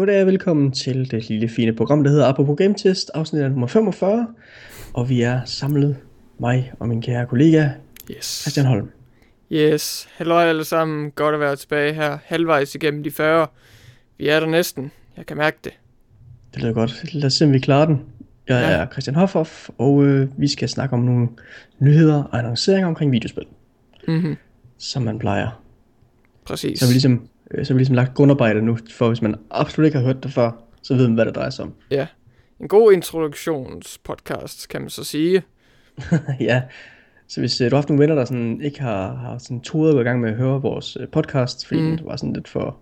Goddag og velkommen til det lille fine program, der hedder Apropos Game Test, afsnit nummer 45. Og vi er samlet, mig og min kære kollega, Yes. Christian Holm. Yes. Halløj alle sammen. Godt at være tilbage her. Halvvejs igennem de 40. Vi er der næsten. Jeg kan mærke det. Det lyder godt. Lad os se, om vi klarer den. Jeg Ja. er Christian Hoffoff, og øh, vi skal snakke om nogle nyheder og annonceringer omkring videospil, Mhm. som man plejer. Præcis. Så vi ligesom, øh, så vi ligesom lagt grundarbejde nu, for hvis man absolut ikke har hørt det før, så ved man, hvad det drejer sig om. Ja. En god introduktionspodcast, kan man så sige. ja, så hvis øh, du har haft nogle venner, der sådan ikke har, har sådan turet at gå i gang med at høre vores øh, podcast, fordi Mm. det var sådan lidt for,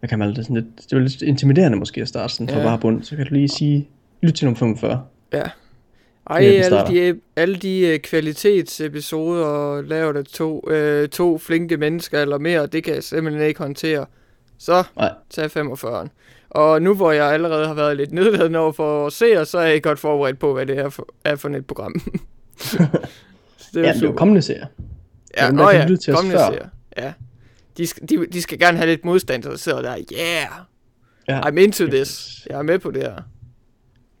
hvad kan man det, sådan lidt, det var lidt intimiderende måske at starte sådan fra Ja. bare bund, så kan du lige sige, lyt til nummer 45. Ja. Ej, er, alle de, alle de øh, kvalitetsepisoder lavet af to, øh, to flinke mennesker eller mere, det kan jeg simpelthen ikke håndtere. Så Nej, tag 45'eren. Og nu hvor jeg allerede har været lidt nedladende over for at se, så er jeg godt forberedt på, hvad det er for, er for et program. Det ja, det er jo kommende serier. Ja, dem, ja, til kommende serier. Ja. De skal, de, de skal gerne have lidt modstand, så sidder der, yeah, Ja, I'm into this. Jeg er med på det her.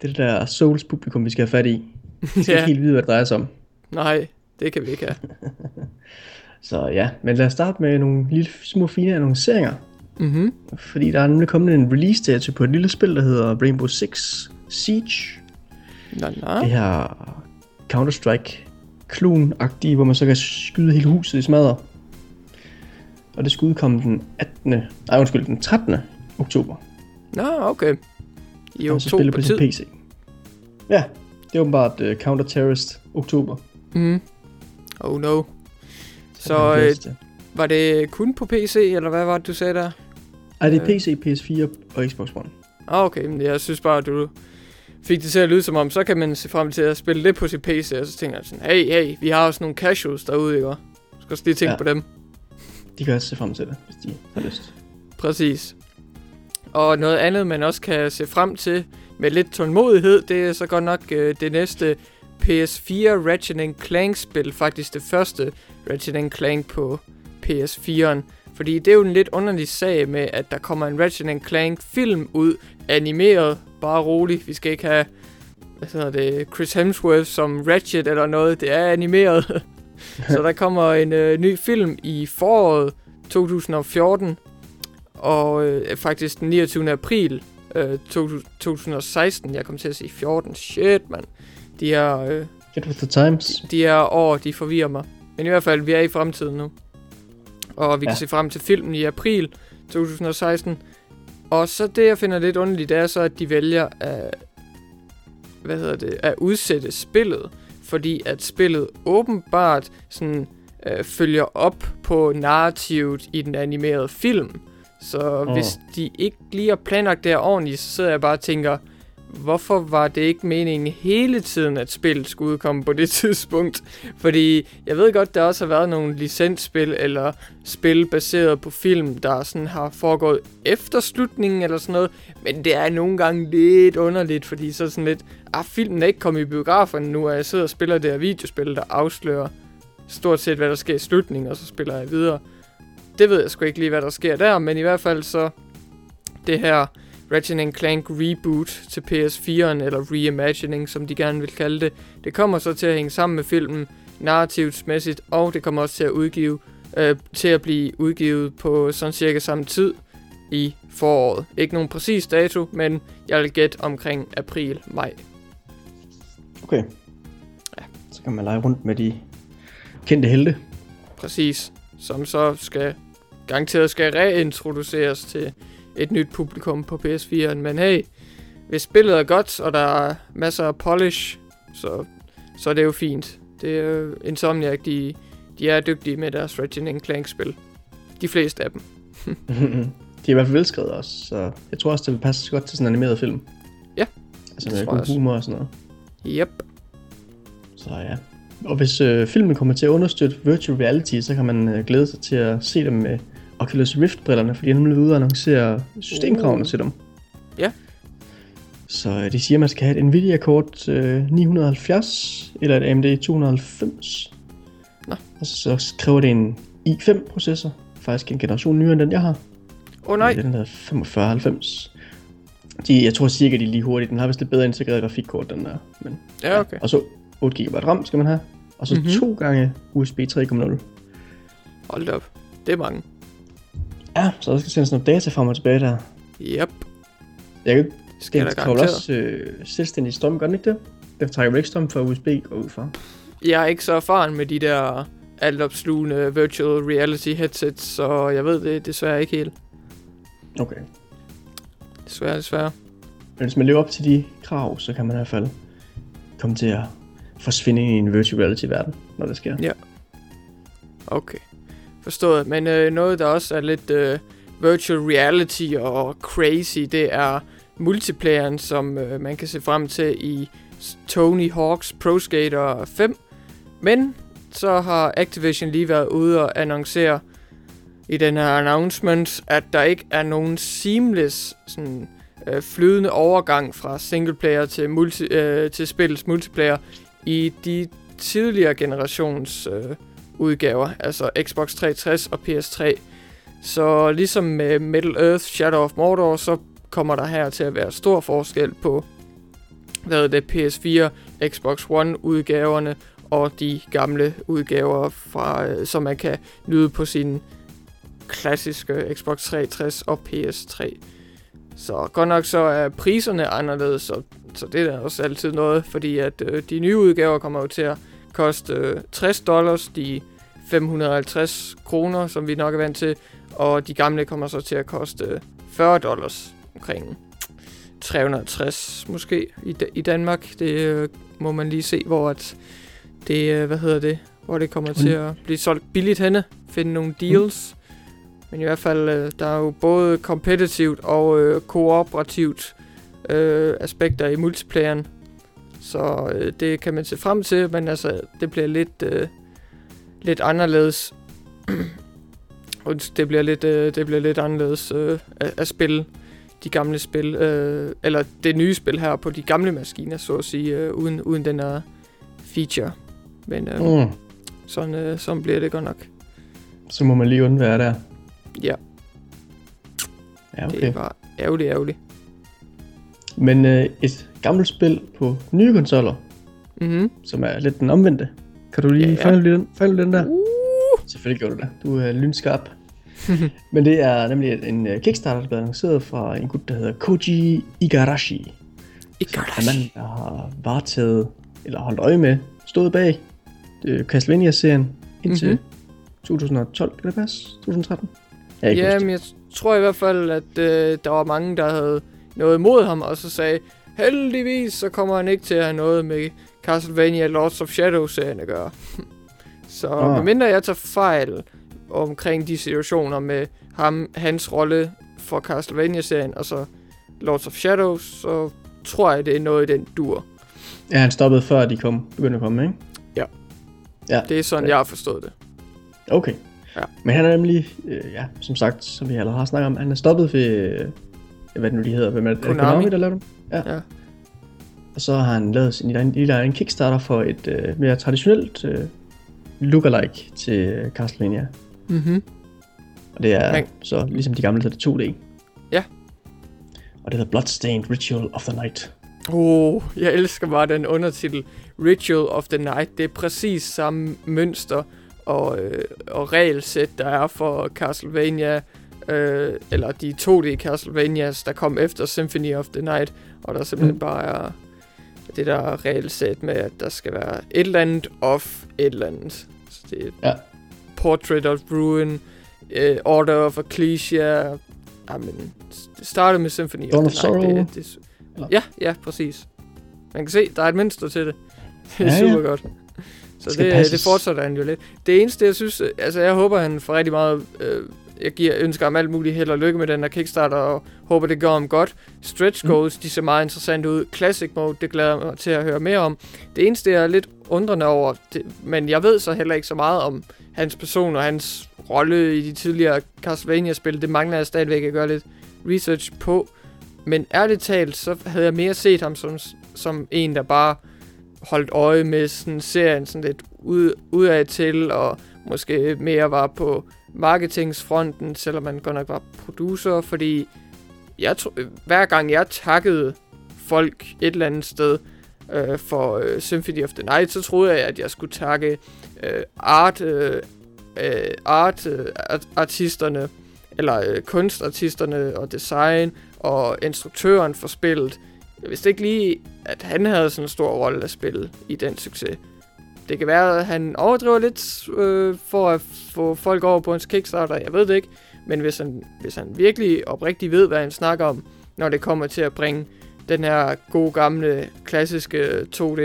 Det er det der Souls publikum, vi skal have fat i. Vi skal Ja. ikke helt vide, hvad det drejer sig om. Nej, det kan vi ikke have. Så ja, men lad os starte med nogle lille små fine annonceringer. Mhm. Fordi der er nemlig kommet en release dato på et lille spil, der hedder Rainbow Six Siege. Nå, nå. det her Counter-Strike klon-agtige, hvor man så kan skyde hele huset i smadre. Og det skal udkomme den 18. Nej, undskyld, den 13. oktober. Nå, okay. I spille oktober på sin tid. PC. Ja, det er åbenbart uh, Counter-Terrorist oktober. Mhm. Oh no. Så øh, var det kun på PC, eller hvad var det, du sagde der? Ej, det er øh. PC, PS4 og Xbox One. Ah, okay, men jeg synes bare, at du fik det til at lyde som om, så kan man se frem til at spille det på sin PC, og så tænker jeg sådan, hey, hey, vi har også nogle casuals derude, ikke? Du skal også lige tænke Ja. på dem. De kan også se frem til det, hvis de har lyst. Præcis. Og noget andet, man også kan se frem til med lidt tålmodighed, det er så godt nok øh, det næste PS4 Ratchet Clank spil. Faktisk det første Ratchet Clank på PS4'en. Fordi det er jo en lidt underlig sag med, at der kommer en Ratchet Clank film ud, animeret. Bare roligt, vi skal ikke have hvad hedder det, Chris Hemsworth som Ratchet eller noget. Det er animeret. så der kommer en øh, ny film i foråret 2014, og øh, faktisk den 29. april øh, 2000 2016. Jeg kom til at sige 14. Shit, mand. De her, øh, Get with the times. de her år, de forvirrer mig. Men i hvert fald, vi er i fremtiden nu. Og vi kan Ja. se frem til filmen i april 2016. Og så det, jeg finder lidt underligt, det er så, at de vælger at, hvad hedder det, at udsætte spillet. Fordi at spillet åbenbart sådan, øh, følger op på narrativet i den animerede film. Så Åh. hvis de ikke lige har planlagt det her ordentligt, så sidder jeg bare og tænker, hvorfor var det ikke meningen hele tiden, at spillet skulle udkomme på det tidspunkt? Fordi jeg ved godt, der også har været nogle licensspil eller spil baseret på film, der sådan har foregået efter slutningen eller sådan noget. Men det er nogle gange lidt underligt, fordi så sådan lidt, ah, filmen er ikke kommet i biograferne nu, og jeg sidder og spiller det her videospil, der afslører stort set, hvad der sker i slutningen, og så spiller jeg videre. Det ved jeg sgu ikke lige, hvad der sker der, men i hvert fald så det her Ratchet Clank reboot til PS4'en, eller reimagining, som de gerne vil kalde det. Det kommer så til at hænge sammen med filmen narrativsmæssigt, og det kommer også til at udgive øh, til at blive udgivet på sådan cirka samme tid i foråret. Ikke nogen præcis dato, men jeg vil gætte omkring april-maj. Okay. Ja. Så kan man lege rundt med de kendte helte. Præcis. Som så skal garanteret skal reintroduceres til et nyt publikum på PS4'en. Men hey, hvis spillet er godt, og der er masser af polish, så, så er det jo fint. Det er jo Insomniac, de, de er dygtige med deres Ratchet Clank-spil. De fleste af dem. de er i hvert fald velskrevet også, så jeg tror også, det vil passe godt til sådan en animeret film. Ja, Altså med god humor og sådan noget. Yep. Så ja. Og hvis øh, filmen kommer til at understøtte virtual reality, så kan man øh, glæde sig til at se dem med Oculus Rift-brillerne, fordi de er nemlig ude og annoncere systemkravene Uh. til dem. Ja. Så øh, de siger, at man skal have et Nvidia-kort øh, 970 eller et AMD 290. Nå. Og så kræver det en i5-processor, faktisk en generation nyere end den, jeg har. Åh oh, nej, Den hedder 4590. De, jeg tror cirka, de er lige hurtigt. Den har vist lidt bedre integreret grafikkort, den der. Men, Ja, okay. Og så 8 GB RAM skal man have. Og så Mhm. mm-hmm. to gange USB 3.0. Hold op. Det er mange. Ja, så der skal sendes noget data frem og tilbage der. Yep. Jeg kan Det skal vel garanteret. også øh, selvstændig strøm, gør den ikke det? Den trækker vel ikke strøm fra USB og ud fra. Jeg er ikke så erfaren med de der altopslugende virtual reality headsets, så jeg ved det desværre ikke helt. Okay. Desværre, desværre. Men hvis man lever op til de krav, så kan man i hvert fald komme til at forsvinde i en virtual reality verden, når det sker. Ja. Okay. Forstået. Men øh, noget, der også er lidt øh, virtual reality og crazy, det er multiplayeren, som øh, man kan se frem til i Tony Hawk's Pro Skater 5. Men så har Activision lige været ude og annoncere i den her announcement, at der ikke er nogen seamless sådan, øh, flydende overgang fra singleplayer til, multi, øh, til spillets multiplayer i de tidligere generations øh, udgaver, altså Xbox 360 og PS3. Så ligesom med Middle Earth Shadow of Mordor, så kommer der her til at være stor forskel på hvad det, PS4, Xbox One udgaverne og de gamle udgaver, fra, øh, som man kan nyde på sin klassiske Xbox 360 og PS3. Så godt nok så er priserne anderledes, og så det er da også altid noget, fordi at øh, de nye udgaver kommer jo til at koste øh, 60 dollars, de 550 kroner, som vi nok er vant til, og de gamle kommer så til at koste øh, 40 dollars, omkring 360 måske i, i Danmark. Det øh, må man lige se, hvor at det, øh, hvad hedder det, hvor det kommer til at blive solgt billigt henne, finde nogle deals. Men i hvert fald, øh, der er jo både kompetitivt og øh, kooperativt øh, aspekter i multiplayeren. Så øh, det kan man se frem til, men altså, det bliver lidt, øh, lidt anderledes. Det bliver lidt, øh, det bliver lidt anderledes øh, at, at spille de gamle spil, øh, eller det nye spil her på de gamle maskiner, så at sige, øh, uden, uden den her feature. Men øh, mm. Sådan, øh, sådan bliver det godt nok. Så må man lige undvære der. Ja, Ja, okay. det bare ærgerligt, ærgerligt. Men øh, et gammelt spil på nye konsoller, Mhm. som er lidt den omvendte. Kan du lige Ja, ja, ja. den, fejle den der? Uh. Selvfølgelig gjorde du det. Du er lynskarp. Men det er nemlig en uh, Kickstarter, der er blevet annonceret fra en gut, der hedder Koji Igarashi. Som er manden, der har varetaget, eller holdt øje med, stået bag øh, Castlevania-serien indtil Mhm. mm-hmm. 2012, kan det passe? 2013? Jeg kan ikke Ja, huske men jeg tror i hvert fald, at øh, der var mange, der havde noget imod ham, og så sagde, heldigvis så kommer han ikke til at have noget med Castlevania Lords of Shadow-serien at gøre. så Ah. medmindre jeg tager fejl omkring de situationer med ham, hans rolle for Castlevania-serien, og så Lords of Shadow, så tror jeg, det er noget i den dur. Ja, han stoppede før de kom, begyndte at komme, ikke? Det er sådan, Ja. jeg har forstået det. Okay. Ja. Men han er nemlig, øh, ja, som sagt, som vi allerede har snakket om, han er stoppet ved, øh, hvad det nu de hedder, hvem er det? Konami. Konami, der laver dem? Ja. Og så har han lavet sin lille, lille egen Kickstarter for et øh, mere traditionelt øh, lookalike til Castlevania. Mhm. Og det er Men- så ligesom de gamle, så det er 2D. Ja. Og det hedder Bloodstained Ritual of the Night. Oh, jeg elsker bare den undertitel. Ritual of the Night. Det er præcis samme mønster og, øh, og regelsæt, der er for Castlevania, øh, eller de 2D Castlevanias, der kom efter Symphony of the Night, og der simpelthen mm. Bare er det der regelsæt med, at der skal være et eller andet of et eller andet. Så det er Ja. Portrait of Ruin, øh, Order of Ecclesia, jamen, det startede med Symphony Dawn of the Night. Sorrow. Det, det, Ja, ja, præcis. Man kan se, der er et mønster til det. Det er Ja, ja, ja. super godt. Så det, passes. det fortsætter han jo lidt. Det eneste, jeg synes, altså jeg håber, han får rigtig meget, øh, jeg giver, ønsker ham alt muligt held og lykke med den her Kickstarter, og håber, det går ham godt. Stretch Mm. goals, de ser meget interessant ud. Classic mode, det glæder jeg mig til at høre mere om. Det eneste, jeg er lidt undrende over, det, men jeg ved så heller ikke så meget om hans person og hans rolle i de tidligere Castlevania-spil. Det mangler jeg stadigvæk at gøre lidt research på. Men ærligt talt, så havde jeg mere set ham som, som en, der bare holdt øje med sådan serien sådan lidt ud, udad til, og måske mere var på marketingsfronten, selvom man godt nok var producer, fordi jeg hver gang jeg takkede folk et eller andet sted øh, for øh, Symphony of the Night, så troede jeg, at jeg skulle takke øh, art, øh, øh art øh, artisterne, eller øh, kunstartisterne og design og instruktøren for spillet. Jeg vidste ikke lige, at han havde sådan en stor rolle at spille i den succes. Det kan være, at han overdriver lidt øh, for at få folk over på hans Kickstarter, jeg ved det ikke. Men hvis han, hvis han virkelig oprigtigt ved, hvad han snakker om, når det kommer til at bringe den her gode gamle klassiske 2D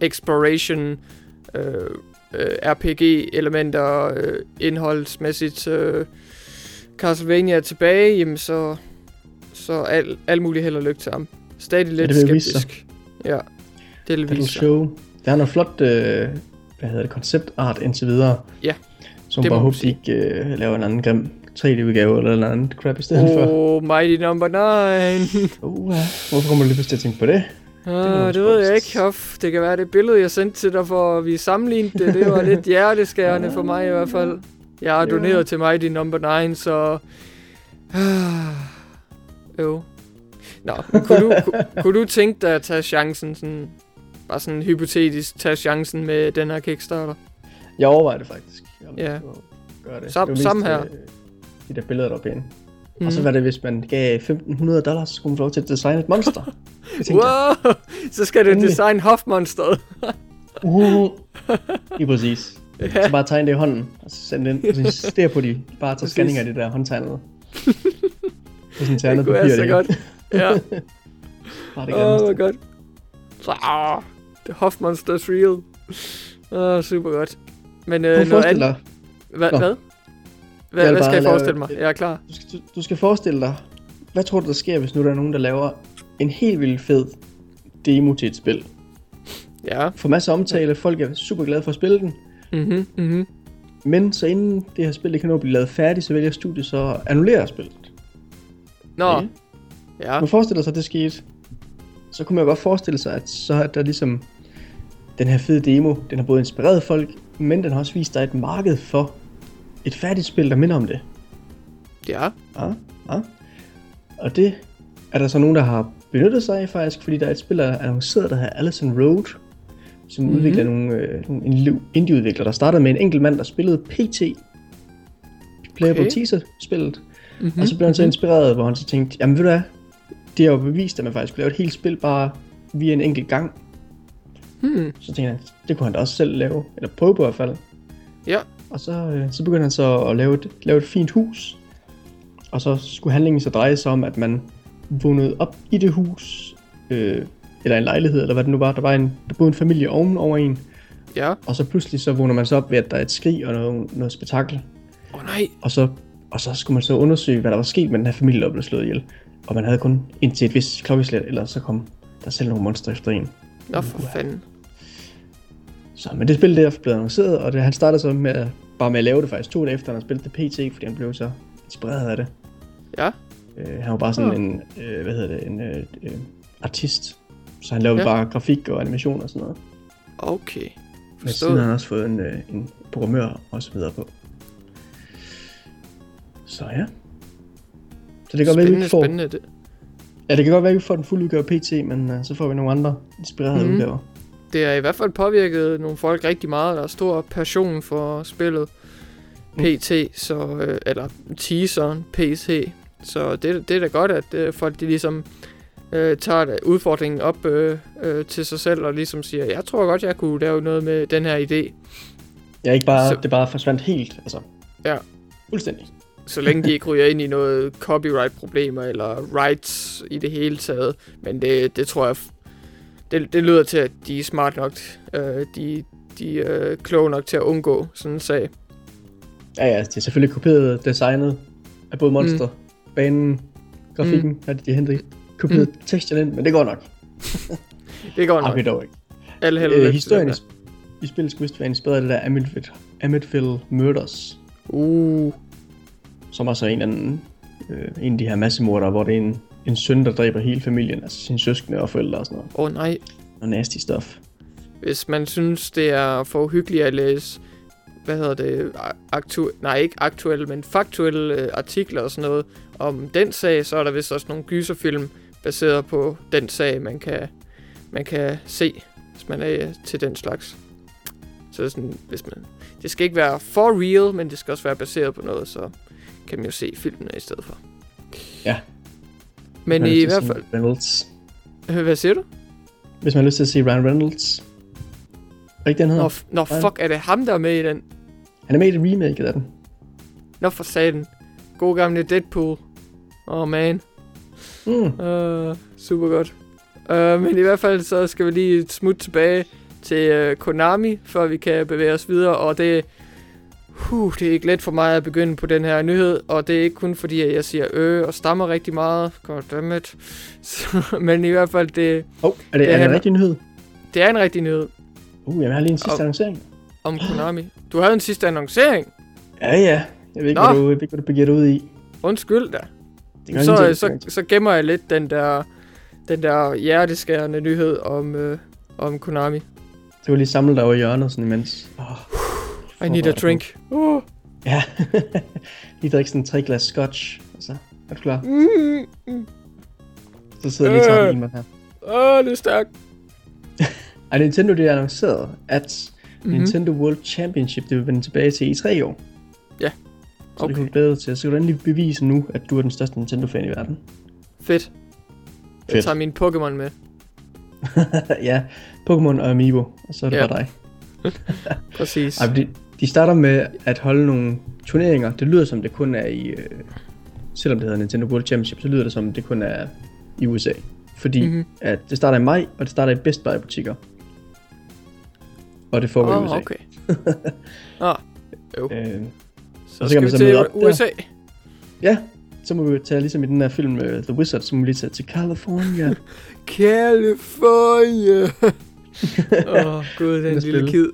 exploration øh, øh, RPG-elementer øh, indholdsmæssigt øh, Castlevania tilbage, jamen så, så al, al muligt held og lykke til ham. Stadig lidt ja, det skeptisk. Ja, det vil vise show. Der er noget flot, øh, hvad hedder det, konceptart indtil videre. Ja. Som bare håber, de ikke øh, laver en anden grim 3D-udgave eller en anden crap i stedet oh, for. Oh, Mighty Number 9. uh, hvorfor kommer du lige pludselig til at tænke på det? Uh, det, det ved jeg ikke, Hoff. Det kan være det billede, jeg sendte til dig, for vi sammenlignede det. Det var lidt hjerteskærende for mig i hvert fald. Jeg har doneret ja. til Mighty Number 9, så... jo. Nå, kunne du, kunne, kunne du tænke dig at tage chancen, sådan, bare sådan hypotetisk, tage chancen med den her Kickstarter? Jeg overvejer det faktisk. Ja. Gøre det. Sam, det samme her. Øh, de der billeder, der var pæne. Mm. Og så mhm. var det, hvis man gav 1500 dollars, så kunne man få lov til at designe et monster. wow! Så skal du designe Hoff-monsteret. uh, lige præcis. Ja. Så bare tegne det i hånden, og så sende det ind. Og så insistere på, de bare tager scanning af det der håndtegnede. Og sådan papir. Det kunne så godt. Ja. bare det oh my god. Så, ah, the Hoff Monster is real. Åh, oh, super godt. Men øh, noget andet... Hvad? Hvad? Hvad, hvad skal jeg forestille mig? Jeg er klar. Du skal, du, skal forestille dig, hvad tror du, der sker, hvis nu der er nogen, der laver en helt vildt fed demo til et spil? Ja. Får masser af omtale, folk er super glade for at spille den. Mhm, mhm. Men så inden det her spil det kan nå at blive lavet færdigt, så vælger studiet så at annullere spillet. Nå. Okay. Ja. Man forestiller sig, at det skete. Så kunne man godt forestille sig, at så er der ligesom den her fede demo, den har både inspireret folk, men den har også vist dig et marked for et færdigt spil, der minder om det. Ja. Ja, ja. Og det er der så nogen, der har benyttet sig af faktisk, fordi der er et spil, der er annonceret, der hedder Allison Road, som mm-hmm. udvikler nogle, øh, nogle indie-udviklere, der startede med en enkelt mand, der spillede PT, Playable okay. Teaser-spillet, mm-hmm. og så blev han så mhm. inspireret, hvor han så tænkte, jamen ved du hvad, det har jo bevist, at man faktisk kunne lave et helt spil bare via en enkelt gang. Hmm. Så tænkte han, det kunne han da også selv lave, eller prøve på i hvert fald. Ja. Og så, øh, så begyndte han så at lave et, lave et fint hus. Og så skulle handlingen så dreje sig om, at man vågnede op i det hus, øh, eller en lejlighed, eller hvad det nu var. Der var en, der boede en familie oven over en. Ja. Og så pludselig så vågner man så op ved, at der er et skrig og noget, noget spektakel. Åh oh, nej. Og så, og så skulle man så undersøge, hvad der var sket med den her familie, der blev slået ihjel. Og man havde kun indtil et vist klokkeslæt, eller så kom der selv nogle monster efter en. Nå for fanden. Så, men det spil der blev annonceret, og det, han startede så med, bare med at lave det faktisk to dage efter, han spillet det PT, fordi han blev så inspireret af det. Ja. Øh, han var bare sådan ja. en, øh, hvad hedder det, en øh, øh, artist. Så han lavede ja. bare grafik og animation og sådan noget. Okay. Forstået. Men siden har han også fået en, øh, en programmør og så videre på. Så ja. Så det kan godt være, vi får... Spændende, det. Ja, det kan godt være, at vi får den fulde udgave PT, men uh, så får vi nogle andre inspirerede mm. udgaver det har i hvert fald påvirket nogle folk rigtig meget. Der er stor passion for spillet PT, så, øh, eller teaseren PC. Så det, det er da godt, at øh, folk de ligesom øh, tager udfordringen op øh, øh, til sig selv og ligesom siger, jeg tror godt, jeg kunne lave noget med den her idé. Ja, ikke bare, så, det bare forsvandt helt, altså. Ja. Fuldstændig. Så længe de ikke ryger ind i noget copyright-problemer eller rights i det hele taget. Men det, det tror jeg det, det lyder til, at de er smart nok. Øh, de de er øh, kloge nok til at undgå sådan en sag. Ja, ja, det er selvfølgelig kopieret designet af både monster, mm. banen, grafikken, mm. har de, hentet kopieret mm. teksten ind, men det går nok. det går nok. Okay, dog ikke. Alle held øh, historien i, i spillet skulle være inspireret af det der Amityville, Amityville Murders. Uh. Som er så en anden, øh, en af de her massemordere, hvor det er en en søn, der dræber hele familien, altså sin søskende og forældre og sådan noget. Åh oh, nej. Og nasty stuff. Hvis man synes, det er for uhyggeligt at læse hvad hedder det, aktu nej ikke aktuelle, men faktuelle øh, artikler og sådan noget om den sag, så er der vist også nogle gyserfilm baseret på den sag, man kan, man kan se, hvis man er til den slags. Så det, sådan, hvis man, det skal ikke være for real, men det skal også være baseret på noget, så kan man jo se filmene i stedet for. Ja. Men i hvert fald... Reynolds. Hvad siger du? Hvis man har lyst til at se Ryan Reynolds. Er ikke den hedder? Nå, f- nå fuck, er det ham, der er med i den? Han er med i et remake af den. Nå for satan. God gamle Deadpool. Åh, oh, man. Mm. Uh, super godt. Uh, men i hvert fald så skal vi lige smut tilbage til uh, Konami, før vi kan bevæge os videre. Og det, uh, det er ikke let for mig at begynde på den her nyhed. Og det er ikke kun fordi, at jeg siger øh og stammer rigtig meget. Goddammit. Men i hvert fald, det, Oh, er det, Det er det er- en rigtig nyhed? det er en rigtig nyhed Uh, jeg har lige en sidste Og- annoncering. om Konami. Du havde en sidste annoncering. Ja, ja. Jeg ved ikke, Nå. hvad du, jeg ved ikke, hvad du begiver dig ud i. Undskyld da. Det Så, så, så gemmer jeg lidt den der, den der hjerteskærende nyhed om, øh, om Konami. Kan du lige samle dig over i hjørnet sådan imens. Oh, I need a drink. Uh. Ja. lige drikke sådan tre glas scotch. Og så er du klar. Mm, mm. Så sidder jeg lige og tager Øh. en her. Åh, det er stærkt. Ej, Nintendo det er annonceret, at Mhm. mm-hmm. Nintendo World Championship det vil vende tilbage til E3 i år. Ja. Så det Okay. kan du glæde til. Så kan du endelig bevise nu, at du er den største Nintendo-fan i verden. Fedt. Jeg Fedt. tager min Pokémon med. ja, Pokémon og Amiibo, og så er det Ja. bare dig. Præcis. Ej, de, de starter med at holde nogle turneringer. Det lyder som det kun er i... Øh, selvom det hedder Nintendo World Championship, så lyder det som det kun er i USA. Fordi Mhm. mm-hmm. at det starter i maj, og det starter i Best Buy butikker. Og det foregår i Åh, USA. okay. Ah, jo. Øh, Så så skal man vi så til møde op der. USA. ja, så må vi tage, ligesom i den her film uh, The Wizard, så må vi lige tage til California. California. Åh, oh, gud, den lille kid.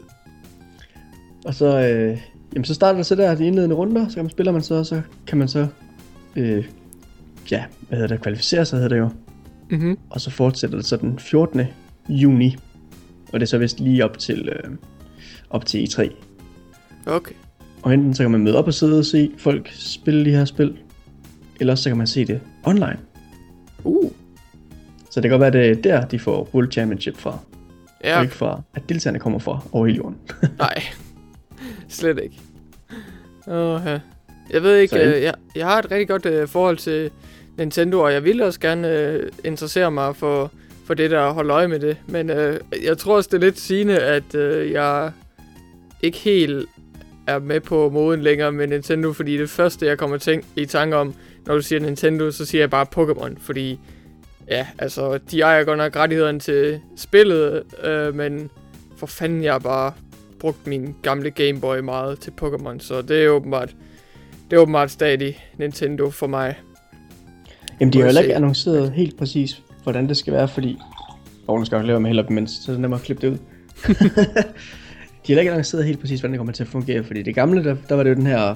Og så, øh, jamen, så starter det så der de indledende runder, så kan man spiller man så, og så kan man så, øh, ja, hvad hedder det, kvalificere sig hedder det jo. Mhm. Og så fortsætter det så den 14. juni. Og det er så vist lige op til, øh, op til E3. Okay. Og enten så kan man møde op og sidde og se folk spille de her spil. Eller så kan man se det online. Uh. Så det kan godt være, at det er der, de får World Championship fra. Ja, Og ikke fra, at deltagerne kommer fra over hele jorden. nej. Slet ikke. Åh, ja. Jeg ved ikke, øh, jeg, jeg har et rigtig godt øh, forhold til Nintendo, og jeg ville også gerne øh, interessere mig for, for det der og holde øje med det. Men øh, jeg tror også, det er lidt sigende, at øh, jeg ikke helt er med på moden længere med Nintendo, fordi det første, jeg kommer tænk, i tanke om, når du siger Nintendo, så siger jeg bare Pokémon, fordi ja, altså, de ejer godt nok rettighederne til spillet, øh, men for fanden, jeg har bare brugt min gamle Game Boy meget til Pokémon, så det er åbenbart, det er åbenbart stadig Nintendo for mig. Jamen, de har heller ikke annonceret helt præcis, hvordan det skal være, fordi... Og nu skal jeg lave mig helt op imens, så er det nemmere at klippe det ud. de har heller ikke annonceret helt præcis, hvordan det kommer til at fungere, fordi det gamle, der, der var det jo den her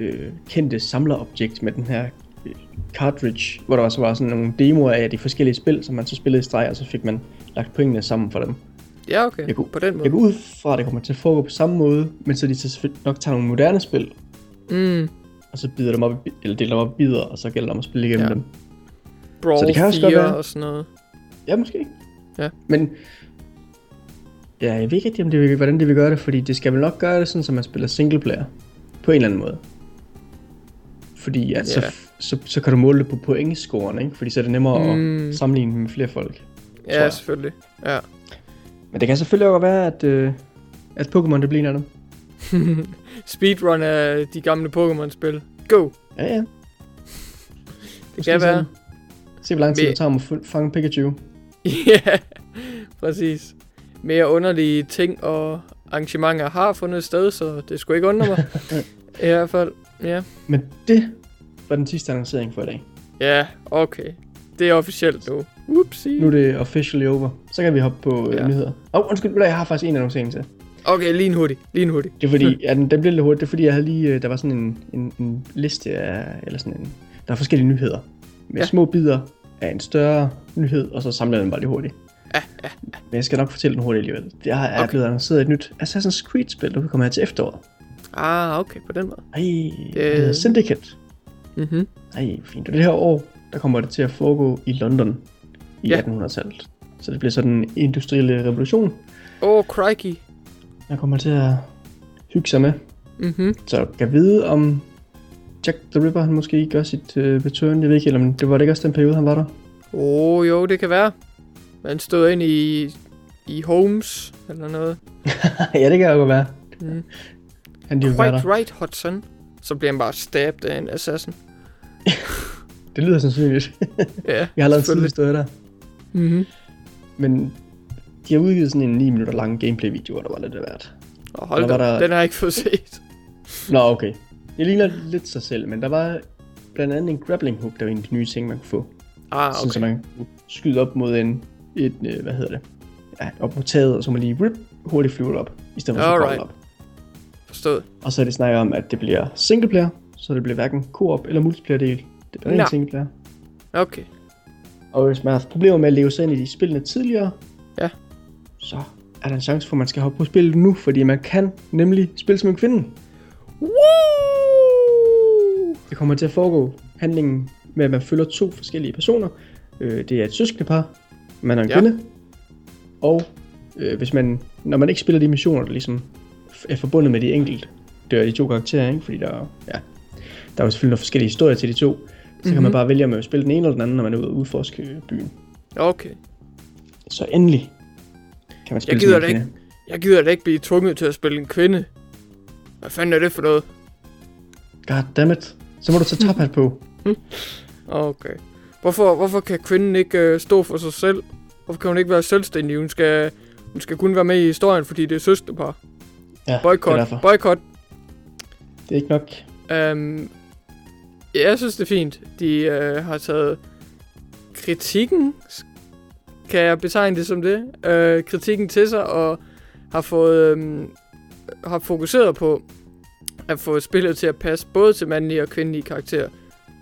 øh, kendte samlerobjekt med den her øh, cartridge, hvor der også var sådan nogle demoer af de forskellige spil, som man så spillede i streg, og så fik man lagt pointene sammen for dem. Ja, okay, Jeg kunne- på den måde. Jeg går ud fra, at det kommer til at foregå på samme måde, men så de så nok tager nogle moderne spil, Mm, og så bider dem op, eller deler dem op i bidder, og så gælder om at spille igennem Ja. dem. Brawl Så det kan også 4 godt være. og sådan noget. Ja, måske. Ja. Men ja, jeg ved ikke rigtig, om det vil, hvordan det vil gøre det, fordi det skal vel nok gøre det sådan, så man spiller single player. På en eller anden måde. Fordi at så, Ja. så, så, kan du måle det på pointscoren, ikke? Fordi så er det nemmere Mm. at sammenligne med flere folk. Ja, selvfølgelig. Ja. Men det kan selvfølgelig også være, at, øh, at Pokémon det bliver en af dem. Speedrun af de gamle Pokémon-spil. Go! Ja, ja. Det kan være. Se, hvor lang tid det tager om at fange Pikachu. Ja, præcis. Mere underlige ting og arrangementer har fundet sted, så det skulle ikke undre mig. I hvert fald, ja. Men det var den sidste annoncering for i dag. Ja, okay. Det er officielt nu. Whoopsie. Nu er det officially over. Så kan vi hoppe på Ja. ja. nyheder. Åh, oh, undskyld, jeg har faktisk en annoncering til. Okay, lige en hurtig. Lige en hurtig. Det er fordi, ja, den, den blev lidt hurtigt. Det er fordi, jeg havde lige, øh, der var sådan en, en, en liste af, eller sådan en, der er forskellige nyheder. Med Ja. ja. små bidder af en større nyhed, og så samler jeg den bare lige hurtigt. Ja, ja. Men jeg skal nok fortælle den hurtigt alligevel. Der er Okay. blevet annonceret et nyt Assassin's Creed-spil, der kommer her til efteråret. Ah, okay, på den måde. Ej, det hedder Syndicate. Mhm. Ej, fint. Og det her år, der kommer det til at foregå i London i Ja. 1800-tallet. Så det bliver sådan en industrielle revolution, Åh, oh, crikey. der kommer til at hygge sig med. Mhm. Så kan vide om Jack the Ripper, han måske gør sit øh, return. Jeg ved ikke helt, om det var det ikke også den periode, han var der. Åh, oh, jo, det kan være. Man stod ind i, i Holmes, eller noget. ja, det kan jo godt være. Mm. Han de være Quite der. right, Hudson. Så bliver han bare stabbed af en assassin. Det lyder sandsynligt. Ja, Jeg har lavet selvfølgelig. tidligere stået der. Mhm. Men de har udgivet sådan en 9 minutter lang gameplay-video, der var lidt af hvert. Og hold da, der... den har jeg ikke fået set. Nå, okay. Det ligner lidt sig selv, men der var blandt andet en grappling hook, der var en af de nye ting, man kunne få. Ah, Sådan, så okay. man kunne skyde op mod en, et, øh, hvad hedder det, ja, op mod taget, og så må lige rip, hurtigt flyve op, i stedet for at op. Forstået. Og så er det snakker om, at det bliver single player, så det bliver hverken co-op eller multiplayer del. Det bliver Nå. en single player. Okay. Og hvis man har haft problemer med at leve sig ind i de spillene tidligere, Ja. så er der en chance for, at man skal hoppe på spillet nu, fordi man kan nemlig spille som en kvinde. Woo! Det kommer til at foregå handlingen med, at man følger to forskellige personer. Øh, det er et søskendepar, man er en Ja. kvinde. Og øh, hvis man, når man ikke spiller de missioner, der ligesom er forbundet med de enkelte, dør de to karakterer, ikke? fordi der, er- ja, der er jo selvfølgelig nogle forskellige historier til de to. Så mm-hmm. kan man Mhm. bare vælge, om man vil spille den ene eller den anden, når man er ude og udforske byen. Okay. Så endelig kan man spille gider som da en ikke. Jeg gider da ikke blive tvunget til at spille en kvinde. Hvad fanden er det for noget? God damn it. Så må du tage tophat på. Okay. Hvorfor, hvorfor kan kvinden ikke øh, stå for sig selv? Hvorfor kan hun ikke være selvstændig? Hun skal, hun skal kun være med i historien, fordi det er søsterpar. Ja, det er Boykot. derfor. Boykot. Det er ikke nok. Um, jeg synes, det er fint. De øh, har taget kritikken, kan jeg betegne det som det, øh, kritikken til sig, og har fået øh, har fokuseret på at få spillet til at passe både til mandlige og kvindelige karakterer.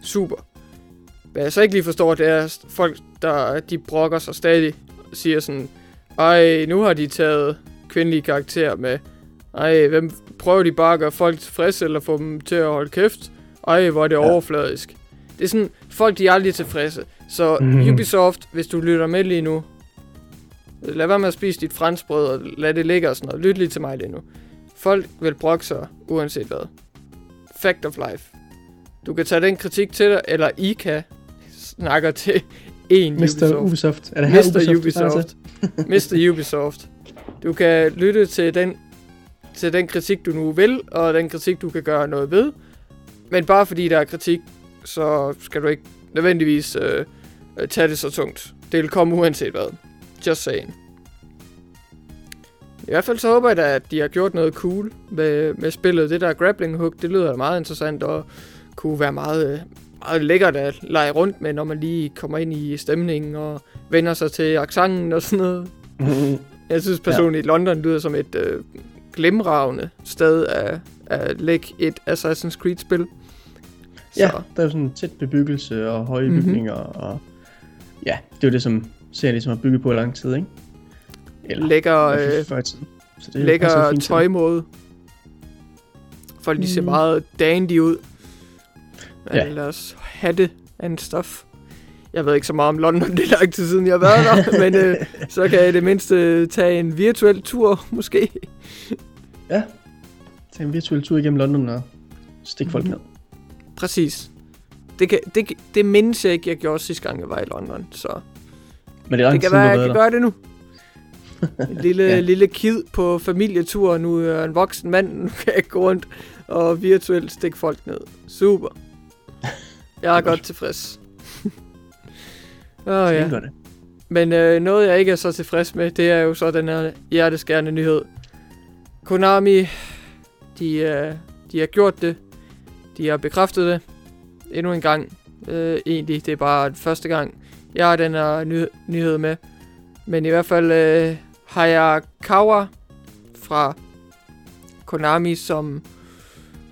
Super. Hvad jeg så ikke lige forstår, det er folk, der de brokker sig stadig, siger sådan, ej, nu har de taget kvindelige karakterer med. Ej, hvem prøver de bare at gøre folk tilfredse, eller få dem til at holde kæft? Ej, hvor er det Ja. overfladisk. Det er sådan, folk de er aldrig tilfredse. Så mm. Ubisoft, hvis du lytter med lige nu, lad være med at spise dit franskbrød, og lad det ligge og sådan noget. Lyt lige til mig lige nu. Folk vil brokke sig, uanset hvad. Fact of life. Du kan tage den kritik til dig, eller I kan snakker til en Mr. Ubisoft. Ubisoft. Er det her Mr. Ubisoft? Ubisoft. Mr. Ubisoft. Du kan lytte til den, til den kritik, du nu vil, og den kritik, du kan gøre noget ved. Men bare fordi der er kritik, så skal du ikke nødvendigvis øh, øh, tage det så tungt. Det vil komme uanset hvad. Just saying. I hvert fald så håber jeg da, at de har gjort noget cool med, med spillet. Det der grappling hook, det lyder da meget interessant, og kunne være meget, øh, meget lækkert at lege rundt med, når man lige kommer ind i stemningen og vender sig til accenten og sådan noget. Jeg synes personligt, ja. London lyder som et øh, glimragende sted at, at lægge et Assassin's Creed-spil. Ja, der er jo sådan tæt bebyggelse og høje mm-hmm. Mhm. bygninger, og ja, det er jo det, som serien ligesom har bygget på i lang tid, ikke? Eller lækker, øh, før tiden. Så det lækker tøjmåde. Folk de ser Mm. meget dandy ud. Med Ja. ja. deres hatte and stuff. Jeg ved ikke så meget om London, det er lang tid siden, jeg har været der, men øh, så kan jeg i det mindste tage en virtuel tur, måske. Tag en virtuel tur igennem London og stik folk Mhm. ned. Præcis. Det, kan, det, det mindes jeg ikke, jeg gjorde sidste gang, jeg var i London, så Men det er det kan være, jeg kan gøre det nu. En lille, Ja. lille kid på familietur, nu er jeg en voksen mand, nu kan jeg gå rundt og virtuelt stikke folk ned. Super. Jeg er godt tilfreds. Åh oh, Ja. det. Men øh, noget, jeg ikke er så tilfreds med, det er jo så den her hjerteskærende nyhed. Konami, de, øh, de har gjort det. De har bekræftet det. Endnu en gang. Øh, egentlig, det er bare den første gang, jeg har den her ny- nyhed med. Men i hvert fald øh, Hayakawa fra Konami, som,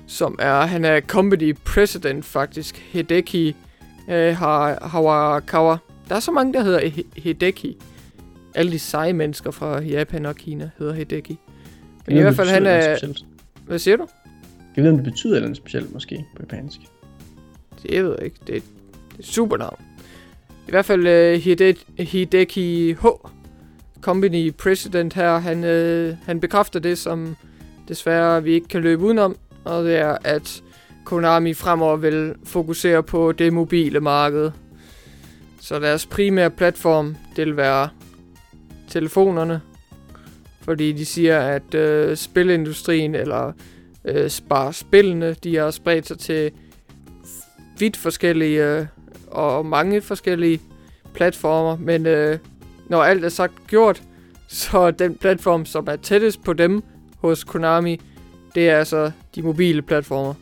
som er, han er company president faktisk, Hideki øh, har Hayakawa. Der er så mange, der hedder Hi- Hideki. Alle de seje mennesker fra Japan og Kina hedder Hideki. Men i hvert fald, han er... Hvad siger du? Jeg ved, om det betyder noget specielt måske på japansk. Det ved jeg ikke. Det er, det er super navn. I hvert fald uh, Hide, Hideki H. Company President her, han, uh, han bekræfter det, som desværre vi ikke kan løbe udenom, og det er, at Konami fremover vil fokusere på det mobile marked. Så deres primære platform, det vil være telefonerne, fordi de siger, at øh, spilindustrien, eller øh, bare spillene, de har spredt sig til vidt forskellige øh, og mange forskellige platformer, men øh, når alt er sagt gjort, så den platform, som er tættest på dem hos Konami, det er altså de mobile platformer.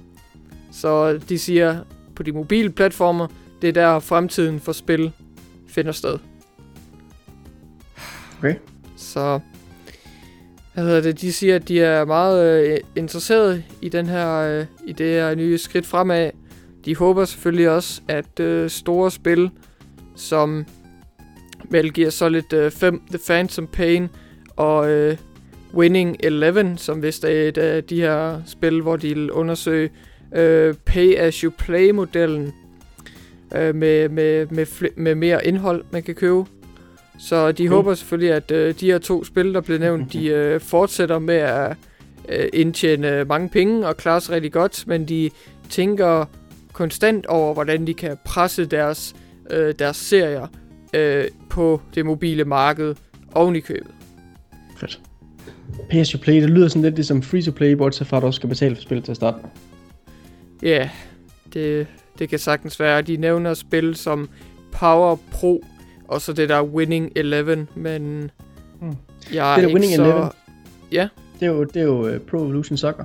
Så de siger, på de mobile platformer, det er der fremtiden for spil finder sted. Okay. Så hvad hedder det, de siger, at de er meget øh, interesserede i den her, øh, i det her nye skridt fremad. De håber selvfølgelig også, at øh, store spil, som Metal Gear Solid øh, 5, The Phantom Pain og øh, Winning Eleven, som vist er et af de her spil, hvor de vil undersøge øh, pay-as-you-play-modellen øh, med, med, med, med mere indhold, man kan købe. Så de mm. håber selvfølgelig, at øh, de her to spil, der blev nævnt, de øh, fortsætter med at øh, indtjene mange penge og klare sig rigtig godt, men de tænker konstant over, hvordan de kan presse deres, øh, deres serier øh, på det mobile marked oven i købet. Fedt. Pay you play, det lyder sådan lidt ligesom free to play, bortset fra at du også skal betale for spillet til at starte. Ja, yeah, det, det kan sagtens være. De nævner spil som Power Pro, og så det der Winning Eleven, men Hmm. jeg er Det der ikke Winning så... Eleven. Ja, Det er jo, det er jo uh, Pro Evolution Soccer.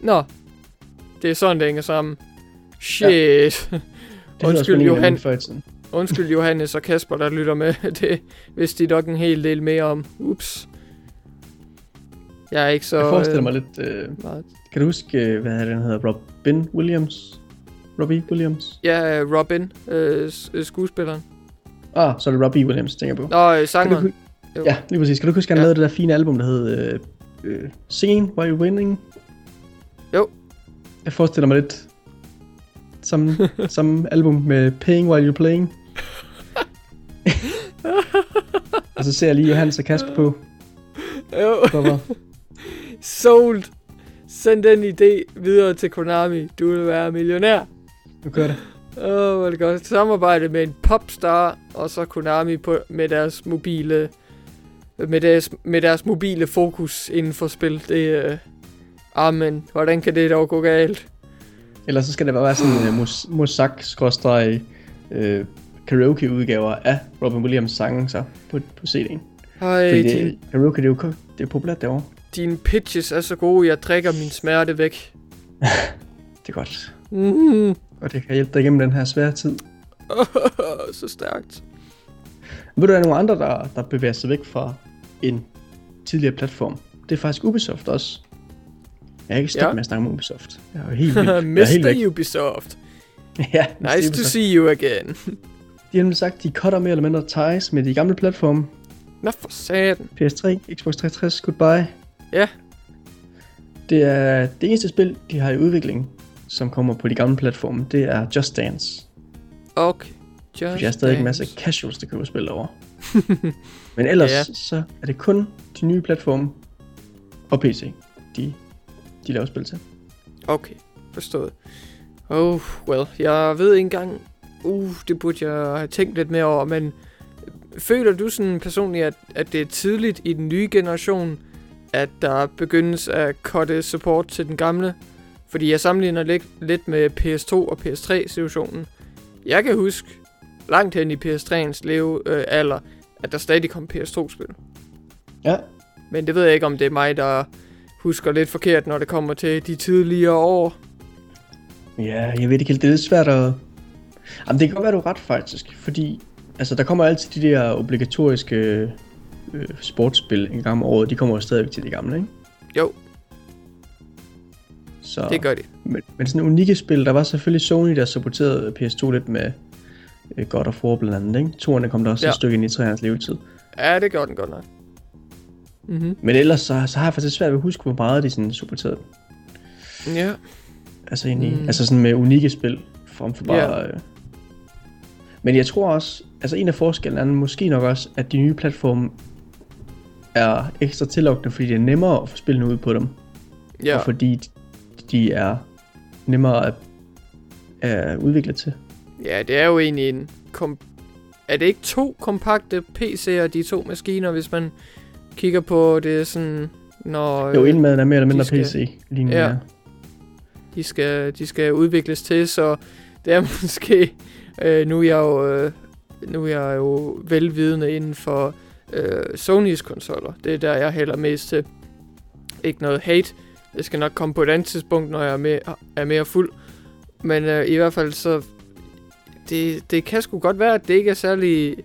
nå. Det er sådan, det hænger sammen. Shit. Også Undskyld, Johan. Undskyld Johannes og Kasper, der lytter med. Det vidste de nok en hel del mere om. Ups. Jeg er ikke så... Jeg forestiller øh, mig lidt... Uh, meget. kan du huske, øh, hvad den hedder? Robin Williams? Robbie Williams? Ja, øh, Robin, øh, øh, skuespilleren. Ah, så er det Robbie Williams, tænker jeg på. Nå, øh, du, sangeren. Jo. ja, lige præcis. Kan du huske, at han Ja. lavede det der fine album, der hed uh, uh, Singing While You're Winning? Jo. Jeg forestiller mig lidt som, som album med Paying While You're Playing. og så ser jeg lige Johannes og Kasper på. Jo. Cover. Sold. Send den idé videre til Konami. Du vil være millionær. Nu kører det. Åh, oh, hvor det godt. Samarbejde med en popstar, og så Konami på, med deres mobile med deres, med deres mobile fokus inden for spil. Det øh, Amen, hvordan kan det dog gå galt? Ellers så skal det bare være sådan en uh, mus- musak skråstreg øh, karaoke udgaver af Robin Williams sange så på, på CD'en. Hej, Fordi din, det, karaoke det er jo det er populært derovre. dine pitches er så gode, jeg drikker min smerte væk. Det er godt. Mm, Og det kan hjælpe dig igennem den her svære tid. så stærkt. Ved du, der er nogle andre, der, der bevæger sig væk fra en tidligere platform. Det er faktisk Ubisoft også. Jeg er ikke stoppet Ja. med at snakke om Ubisoft. Jeg er helt vildt. helt væk. Mr. Ubisoft. ja, Nice to see you again. De har nemlig sagt, de cutter mere eller mindre ties med de gamle platforme. Nå for satan. PS3, Xbox 360, goodbye. Ja. Det er det eneste spil, de har i udvikling, som kommer på de gamle platforme, det er Just Dance. Okay. Just Fordi jeg har stadig en masse casuals, der køber spil over. Men ellers ja. så er det kun de nye platforme og PC, de, de laver spil til. Okay, forstået. Oh, well, jeg ved ikke engang... Uh, det burde jeg have tænkt lidt mere over, men... Føler du sådan personligt, at, at det er tidligt i den nye generation, at der begyndes at cutte support til den gamle? Fordi jeg sammenligner lidt, lidt med PS2 og PS3-situationen. Jeg kan huske, langt hen i PS3'ens levealder, øh, at der stadig kom PS2-spil. Ja, Men det ved jeg ikke, om det er mig, der husker lidt forkert, når det kommer til de tidligere år. ja jeg ved ikke helt, det er lidt svært at... Jamen det kan godt være, du er ret faktisk, fordi altså, der kommer altid de der obligatoriske øh, sportsspil en gang om året, de kommer jo stadigvæk til de gamle, ikke? Jo, Så, det gør de. Men, men sådan unikke spil, der var selvfølgelig Sony, der supporterede PS2 lidt med øh, God of War blandt andet, ikke? Toerne kom der også Ja. et stykke ind i træernes levetid. Ja, det gør den godt nok. Mm-hmm. Men ellers så, så har jeg faktisk svært ved at huske, hvor meget de sådan supporterede den. Ja. Altså, egentlig, Mm. mm. altså sådan med unikke spil, frem for bare... Ja. Øh. Men jeg tror også, altså en af forskellene er måske nok også, at de nye platforme er ekstra tillokkende, fordi det er nemmere at få spillene ud på dem. Ja. Og fordi de er nemmere at, at udvikle til. Ja, det er jo egentlig en... Kom- er det ikke to kompakte PC'er, de to maskiner, hvis man kigger på det sådan, når Jo, øh, indmaden er mere eller mindre skal- PC. Lige Ja. de, skal, de skal udvikles til, så det er måske... Øh, nu, er jeg jo, øh, nu er jeg jo velvidende inden for øh, Sonys konsoller. Det er der, jeg hælder mest til. Ikke noget hate. Det skal nok komme på et andet tidspunkt, når jeg er mere, er mere fuld. Men øh, i hvert fald så... Det, det kan sgu godt være, at det ikke er særlig,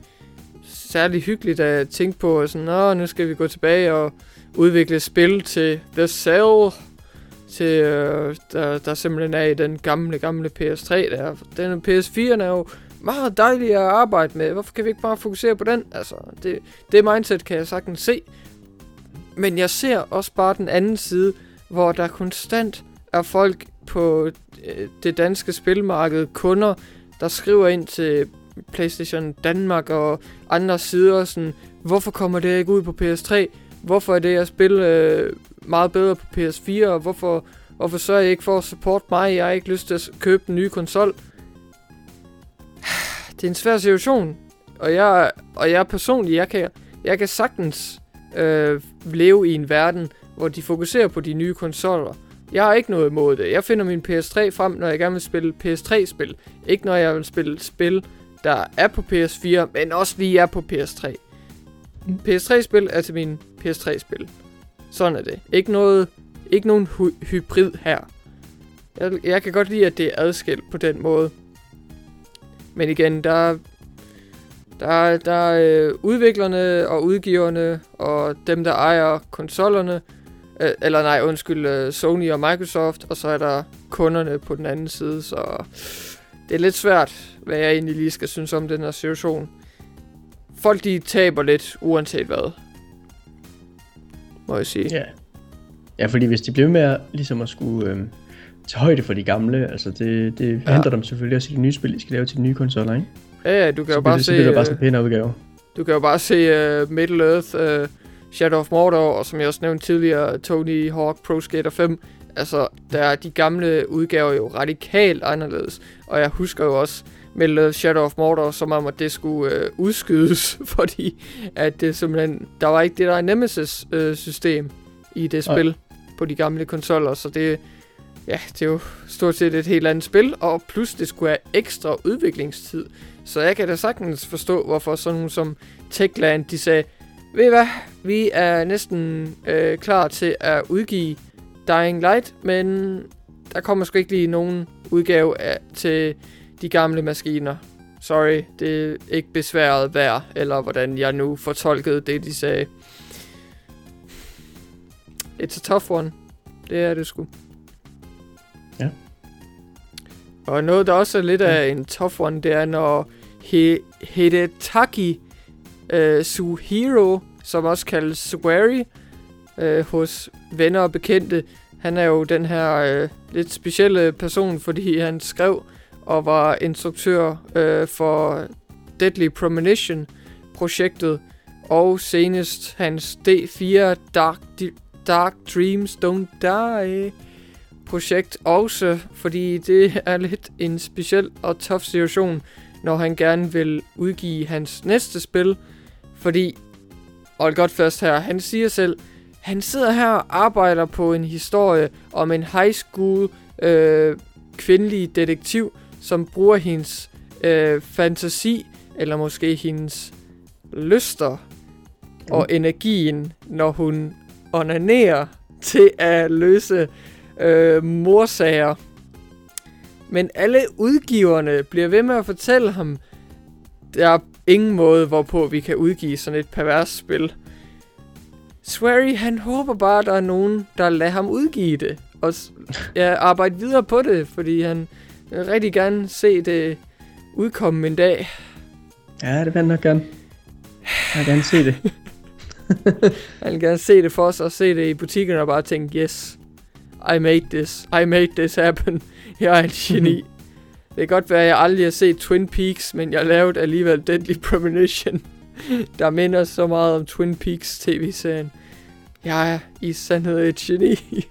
særlig hyggeligt at tænke på, sådan, Nå, nu skal vi gå tilbage og udvikle spil til The Cell, til, øh, der, der simpelthen er i den gamle, gamle PS3 der. Den PS4 er jo meget dejlig at arbejde med. Hvorfor kan vi ikke bare fokusere på den? Altså, det, det mindset kan jeg sagtens se. Men jeg ser også bare den anden side, hvor der konstant er folk på øh, det danske spilmarked, kunder, der skriver ind til PlayStation Danmark og andre sider, sådan, hvorfor kommer det ikke ud på PS3? Hvorfor er det at spille øh, meget bedre på PS4? Og hvorfor, hvorfor sørger jeg ikke for at support mig? Jeg har ikke lyst til at købe den nye konsol. Det er en svær situation. Og jeg, og jeg personligt, jeg kan, jeg kan sagtens øh, leve i en verden, hvor de fokuserer på de nye konsoller. Jeg har ikke noget imod det. Jeg finder min PS3 frem, når jeg gerne vil spille PS3-spil. Ikke når jeg vil spille spil, der er på PS4, men også lige er på PS3. PS3-spil er til min PS3-spil. Sådan er det. Ikke noget, ikke nogen hy- hybrid her. Jeg, jeg kan godt lide, at det er adskilt på den måde. Men igen, der, der, der er øh, udviklerne og udgiverne og dem, der ejer konsollerne. Øh, eller nej, undskyld, øh, Sony og Microsoft. Og så er der kunderne på den anden side. Så det er lidt svært, hvad jeg egentlig lige skal synes om den her situation. Folk de taber lidt, uanset hvad. Må jeg sige. Ja. Ja, fordi hvis de bliver med at, ligesom at skulle øh, tage højde for de gamle, altså det, det Ja. henter dem selvfølgelig også i de nye spil, de skal lave til de nye konsoller, ikke? Ja, ja, du kan så jo bare det, så se... bliver det bare øh, sådan en pænere udgave. Du kan jo bare se uh, Middle Earth, uh, Shadow of Mordor, og som jeg også nævnte tidligere, Tony Hawk Pro Skater 5. Altså, der er de gamle udgaver jo radikalt anderledes. Og jeg husker jo også Earth Shadow of Mordor, som om, at det skulle uh, udskydes, fordi at det simpelthen... Der var ikke det der Nemesis-system i det Nej. spil på de gamle konsoller, så det... Ja, det er jo stort set et helt andet spil, og plus det skulle have ekstra udviklingstid. Så jeg kan da sagtens forstå, hvorfor sådan nogen som Techland, de sagde, ved I hvad, vi er næsten øh, klar til at udgive Dying Light, men der kommer sgu ikke lige nogen udgave af, til de gamle maskiner. Sorry, det er ikke besværet værd, eller hvordan jeg nu fortolkede det, de sagde. It's a tough one. Det er det sgu. Ja. Og noget, der også er lidt af en tough one, det er, når He Hidetaki øh, Suhiro, som også kaldes Swery, øh, hos venner og bekendte, han er jo den her øh, lidt specielle person, fordi han skrev og var instruktør øh, for Deadly Premonition-projektet, og senest hans D4 Dark, Dark Dreams Don't Die projekt også, fordi det er lidt en speciel og tough situation, når han gerne vil udgive hans næste spil, fordi, hold godt fast her, han siger selv, han sidder her og arbejder på en historie om en high school øh, kvindelig detektiv, som bruger hendes øh, fantasi, eller måske hendes lyster og energien, når hun onanerer til at løse øh, morsager. Men alle udgiverne bliver ved med at fortælle ham, der er ingen måde, hvorpå vi kan udgive sådan et pervers spil. Swery, han håber bare, der er nogen, der lader ham udgive det. Og ja, arbejde videre på det, fordi han vil rigtig gerne se det udkomme en dag. Ja, det vil jeg nok gerne. Jeg vil gerne se det. Han vil gerne se det for sig, og se det i butikken og bare tænke, yes, I made this. I made this happen. Jeg er en geni det kan godt være, at jeg aldrig har set Twin Peaks, men jeg lavede alligevel Deadly Premonition, der minder så meget om Twin Peaks tv-serien. Jeg er i sandhed et geni.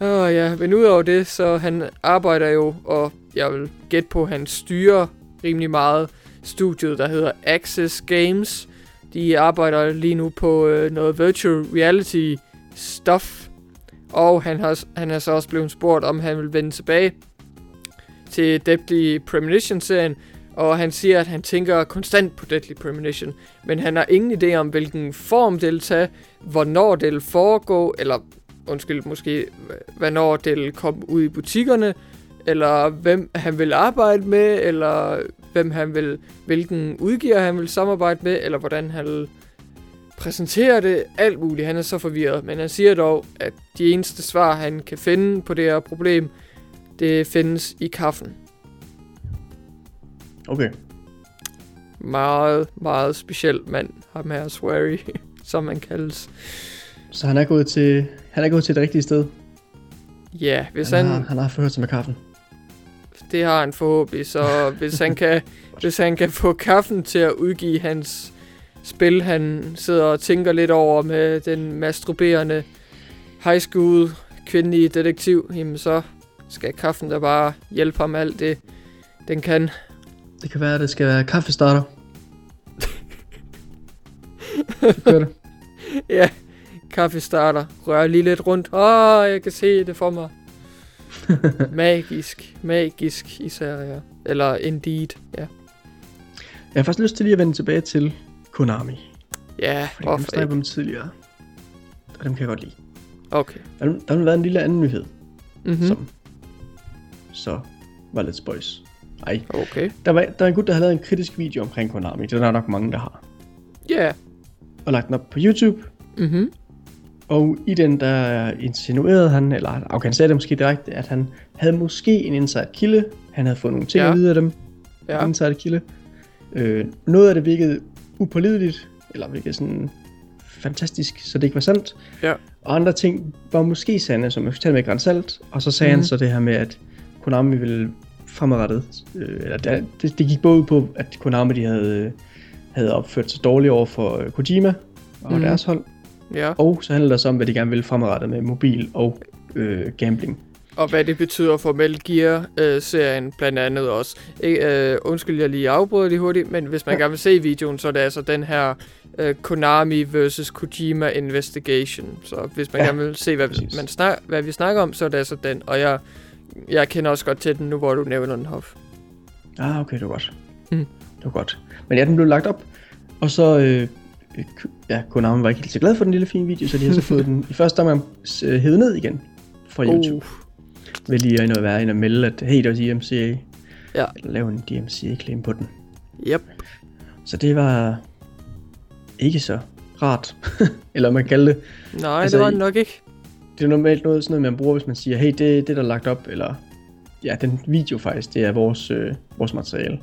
Åh oh, ja, men udover det, så han arbejder jo, og jeg vil gætte på, at han styrer rimelig meget studiet, der hedder Access Games. De arbejder lige nu på øh, noget virtual reality stuff. Og han har, han er så også blevet spurgt, om han vil vende tilbage til Deadly Premonition-serien. Og han siger, at han tænker konstant på Deadly Premonition. Men han har ingen idé om, hvilken form det vil tage, hvornår det vil foregå, eller undskyld, måske hvornår det vil komme ud i butikkerne, eller hvem han vil arbejde med, eller hvem han vil, hvilken udgiver han vil samarbejde med, eller hvordan han vil præsentere det, alt muligt. Han er så forvirret, men han siger dog, at de eneste svar, han kan finde på det her problem, det findes i kaffen. Okay. Meget, meget speciel mand, ham her Swery, som man kaldes. Så han er gået til, han er gået til det rigtige sted? Ja, hvis han... han, Har, han har forhørt sig med kaffen. det har han forhåbentlig, så hvis han kan, hvis han kan få kaffen til at udgive hans spil, han sidder og tænker lidt over med den masturberende high school kvindelige detektiv, jamen så skal kaffen da bare hjælpe ham alt det, den kan. Det kan være, at det skal være kaffestarter. Gør det. Ja, kaffe starter. Rør lige lidt rundt. Åh, oh, jeg kan se det for mig. magisk. Magisk især, ja. Eller indeed, ja. Jeg har faktisk lyst til lige at vende tilbage til Konami. Ja, Fordi dem hvorfor snakkede ikke? om tidligere. Og dem kan jeg godt lide. Okay. Der, der har været en lille anden nyhed, Mm-hmm. mm. som så var lidt spøjs. Ej, Okay. der var, der er en gut, der har lavet en kritisk video omkring Konami. Det er der nok mange, der har. Ja. Yeah. Og lagt den op på YouTube. Mhm. Og i den, der insinuerede han, eller okay, han sagde det måske direkte, at han havde måske en inside kilde. Han havde fået nogle ting Ja. at vide af dem. Ja. Inside kilde. Øh, noget af det virkede upålideligt, eller virkede sådan fantastisk, så det ikke var sandt. Ja. Og andre ting var måske sande, som jeg fortalte med Grand Salt. Og så sagde mm. Han så det her med, at Konami ville fremadrettet, øh, eller det, det, det gik både ud på, at Konami de havde, havde opført sig dårligt over for øh, Kojima og mm. deres hold. Ja. Og så handler det så om, hvad de gerne vil fremadrettet med mobil og øh, gambling. Og hvad det betyder for Metal Gear-serien blandt andet også. Øh, undskyld, jeg lige afbryder lige hurtigt, men hvis man Ja. gerne vil se videoen, så er det altså den her øh, Konami vs. Kojima Investigation. Så hvis man Ja, gerne vil se, hvad, præcis. man snak, hvad vi snakker om, så er det altså den. Og jeg, jeg kender også godt til den nu, hvor du nævner den, Hoff. Ah, okay, det var godt. Mm. Det var godt. Men ja, den blev lagt op, og så... Øh, øh, ja, Konami var ikke helt så glad for den lille fine video, så de har så fået den i første omgang øh, hævet ned igen fra YouTube. Uh, Ved lige at være ind og melde, at hey, der var DMCA. Ja. Eller lave en DMCA-claim på den. yep. Så det var ikke så rart, eller man kalder det. Nej, Altså, det var den nok ikke. Det er normalt noget, sådan noget, man bruger, hvis man siger, hey, det, det der er lagt op, eller ja, den video faktisk, det er vores, øh, vores materiale.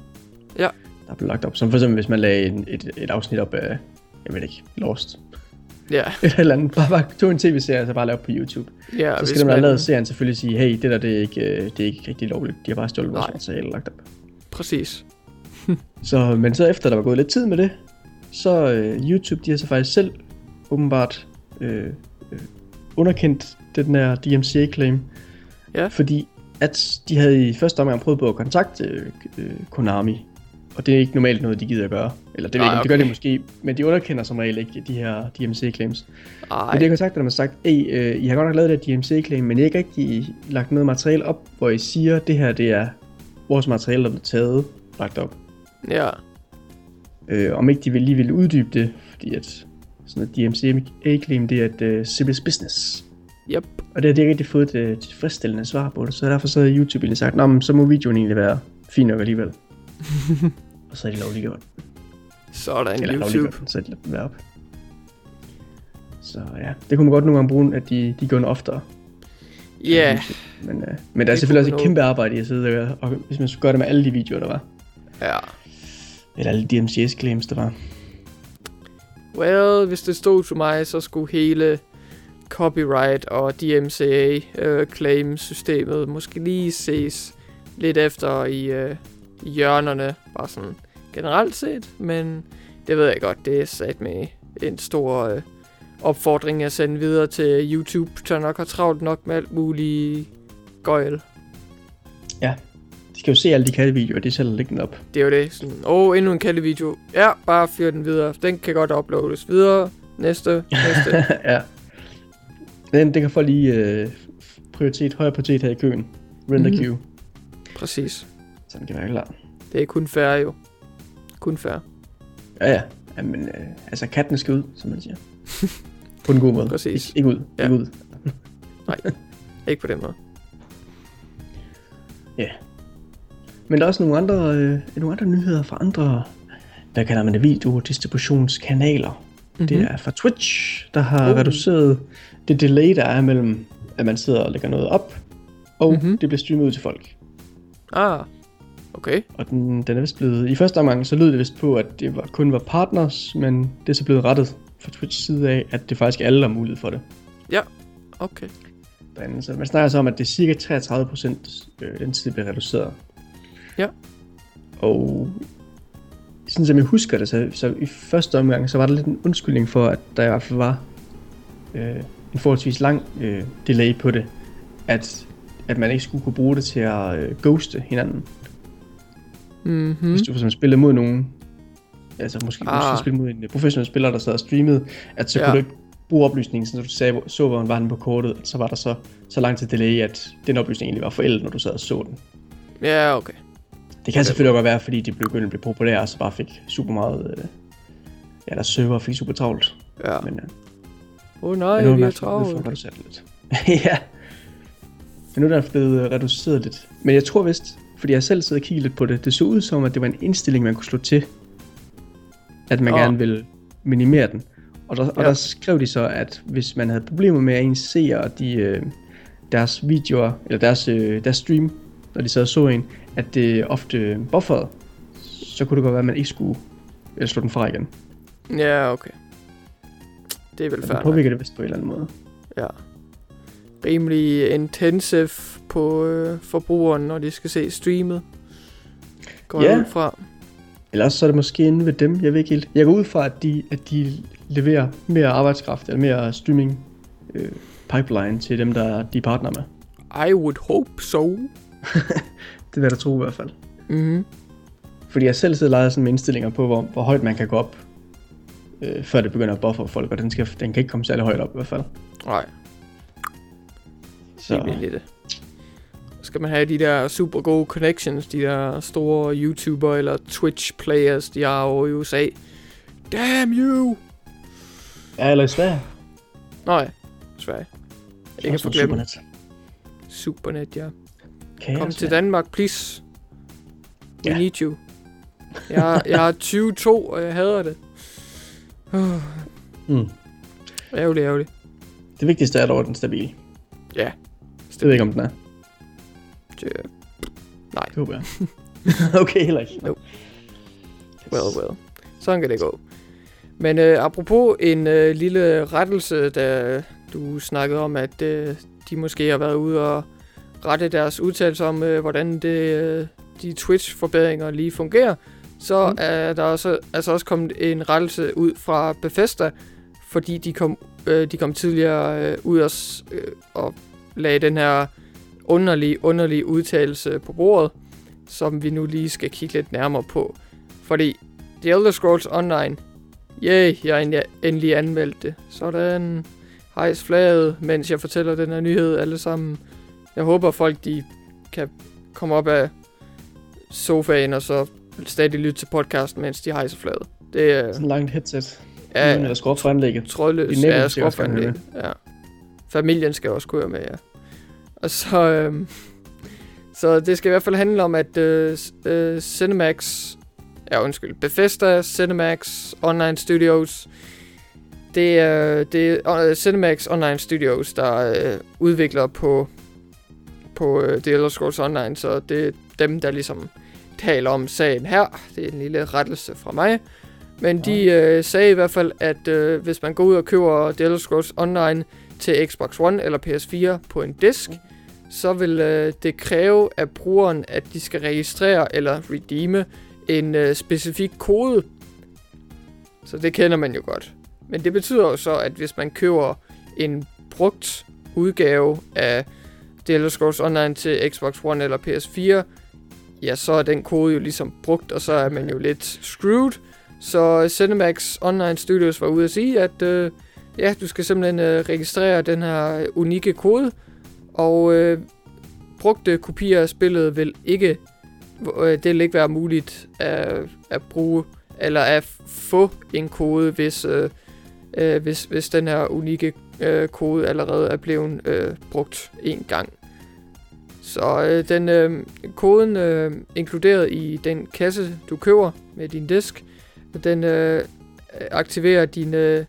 Ja. Der er blevet lagt op. Som for eksempel, hvis man lagde en, et, et afsnit op af, jeg ved ikke, Lost. Ja, Et eller andet. Bare, bare tog en tv-serie, og så bare lave på YouTube. ja så skal dem, der har lavet serien selvfølgelig sige, hey, det der, det er ikke, øh, det er ikke rigtig lovligt. De har bare stjålet vores materiale og lagt op. Præcis. Så, men så efter der var gået lidt tid med det, så øh, YouTube, de har så faktisk selv åbenbart øh, underkendt den der DMCA-claim. Ja. Fordi at de havde i første omgang prøvet på at kontakte øh, Konami. Og det er ikke normalt noget, de gider at gøre. Eller det, jeg ikke, det gør okay. de måske, men de underkender som regel ikke de her DMCA-claims. Ej, Men de har kontaktet dem og sagt, hey, øh, I har godt nok lavet det her DMCA-claim, men I har ikke rigtig lagt noget materiale op, hvor I siger, at det her det er vores materiale, der er blevet taget, lagt op. ja. Øh, om ikke de vil, lige vil uddybe det, fordi at sådan et DMCA-claim, det er et uh, serious business. Yep. Og det har de ikke rigtig fået et tilfredsstillende svar på det, så derfor så har YouTube egentlig sagt, Nå, men så må videoen egentlig være fin nok alligevel. og så er de lovliggjort. Sådan, Eller YouTube. den, så er de være op. Så ja, det kunne man godt nogle gange bruge, at de, de gør den oftere. Ja, YouTube. Men, uh, men der er Det selvfølgelig også et kæmpe arbejde i at sidde og, og hvis man skulle gøre det med alle de videoer, der var. ja. Eller alle DMCA-claims, der var. Well, hvis det stod til mig, så skulle hele copyright og DMCA øh, claim systemet måske lige ses lidt efter i, øh, i hjørnerne, bare sådan generelt set, men det ved jeg godt, det er sat med en stor øh, opfordring at sende videre til YouTube, der nok har travlt nok med alt muligt gøjl. Ja, de skal jo se alle de kattevideoer, de selv lægger op. Det er jo det. Sådan, åh, oh, endnu en kattevideo. Ja, bare fyr den videre. Den kan godt uploades videre. Næste, næste. ja. Den, den kan få lige øh, prioritet, højere prioritet her i køen. Render Mhm. queue. Præcis. Sådan kan være klar. Det er kun fair jo. Kun fair. Ja, ja. Jamen, øh, altså katten skal ud, som man siger. På en god måde. Præcis. Ik- ikke ud. Ja. Ikke ud. Ikke på den måde. Men der er også nogle andre, øh, nogle andre nyheder fra andre, hvad kalder man det, videodistributionskanaler. Mm-hmm. Det er fra Twitch, der har Uh. reduceret det delay, der er mellem, at man sidder og lægger noget op, og Mhm. mm-hmm. det bliver streamet ud til folk. Ah, okay. Og den, den er vist blevet, i første omgang, så lød det vist på, at det var, kun var partners, men det er så blevet rettet fra Twitch side af, at det faktisk alle har mulighed for det. Okay. derinde. Så man snakker så om, at det er cirka 33 procent, øh, den tid bliver reduceret. Ja. Og sådan som jeg husker det, så, så i første omgang, så var der lidt en undskyldning for, at der i hvert fald var øh, en forholdsvis lang øh, delay på det. At, at man ikke skulle kunne bruge det til at øh, ghoste hinanden. Mhm. Mm. Hvis du for eksempel spillede mod nogen, altså måske ah. Ah. du spille mod en øh, professionel spiller, der sad og streamede, at så Ja. kunne du ikke bruge oplysningen, så du sagde, så hvor var den på kortet, så var der så, så lang tid delay, at den oplysning egentlig var forældet, når du sad og så den. Ja, okay. Det kan selvfølgelig godt være, fordi de begyndte at blive populære, og så bare fik super meget, øh, ja, der server fik super travlt. Ja. Men, øh, Åh oh, nej, men nu er vi er travlt. reduceret lidt. ja. Men nu er den blevet øh, reduceret lidt. Men jeg tror vist, fordi jeg selv sidder og kigger lidt på det, det så ud som, at det var en indstilling, man kunne slå til. At man oh. gerne vil minimere den. Og der, og Ja. der skrev de så, at hvis man havde problemer med at ens seere, de, øh, deres videoer, eller deres, øh, deres stream, når de sad og så en, at det ofte bufferede, så kunne det godt være, at man ikke skulle øh, slå den fra igen. Ja, okay. Det er vel fair det påvirker det vist på en eller anden måde. Ja. Rimelig intensive på øh, forbrugeren, når de skal se streamet. Går Ja. fra. Ellers så er det måske inde ved dem, jeg ved ikke helt. Jeg går ud fra, at de, at de leverer mere arbejdskraft, eller mere streaming øh, pipeline til dem, der de er partner med. I would hope so. Det vil jeg da tro i hvert fald. Mhm. Fordi jeg selv sidder og leger sådan med indstillinger på, hvor, hvor højt man kan gå op, øh, før det begynder at buffer folk, og den, skal, den kan ikke komme særlig højt op i hvert fald. Nej, Så det. Så skal man have de der super gode connections, de der store YouTuber eller Twitch players, de har over i USA. Damn you! ja, eller i Sverige. Nej, Sverige. Også forglemme. Supernet. Supernet, ja. Kaos, Kom til mand. Danmark, please. We Ja. need you. Jeg, jeg har 22, og jeg hader det. Uh, Mm. ærgerligt, ærgerligt. Det vigtigste er dog, at den er stabil. Ja. Jeg ved ikke, om den er. Det, Det håber jeg. okay, heller ikke. Nope. well, well. Sådan kan det gå. Men øh, apropos en øh, lille rettelse, da du snakkede om, at øh, de måske har været ude og rette deres udtalelser om, øh, hvordan det, øh, de Twitch-forbedringer lige fungerer, så Mm. er der også, altså også kommet en rettelse ud fra Bethesda, fordi de kom, øh, de kom tidligere øh, ud og, øh, og lagde den her underlige, underlige udtalelse på bordet, som vi nu lige skal kigge lidt nærmere på. Fordi The Elder Scrolls Online, yay, jeg har endelig- endelig anmeldt det. Sådan, hejs flaget, mens jeg fortæller den her nyhed alle sammen. Jeg håber folk, de kan komme op af sofaen og så stadig lytte til podcasten, mens de hejser flaget. Det er Sådan en langt headset. ja, Ja, eller skrub for anlægget. trådløs. Ja. Ja. Familien skal også høre med, ja. Og så, øhm, så det skal i hvert fald handle om, at øh, øh, Cinemax, ja undskyld, Bethesda, Cinemax, Online Studios, det er, det er uh, Cinemax Online Studios, der øh, udvikler på, på øh, The Elder Scrolls Online, så det er dem, der ligesom taler om sagen her. Det er en lille rettelse fra mig. Men de øh, sagde i hvert fald, at øh, hvis man går ud og køber The Elder Scrolls Online til Xbox One eller PS4 på en disk, så vil øh, det kræve af brugeren, at de skal registrere eller redeeme en øh, specifik kode. Så det kender man jo godt. Men det betyder jo så, at hvis man køber en brugt udgave af The Elder Scrolls Online til Xbox One eller PS4, ja, så er den kode jo ligesom brugt, og så er man jo lidt screwed. Så øh, Cinemax Online Studios var ude at sige, at øh, ja, du skal simpelthen øh, registrere den her unikke kode, og øh, brugte kopier af spillet vil ikke, øh, det vil ikke være muligt at, at bruge, eller at få en kode, hvis, øh, øh, hvis, hvis den her unikke øh, kode allerede er blevet øh, brugt en gang. Så øh, den øh, koden øh, inkluderet i den kasse, du køber med din disk, den øh, aktiverer din øh,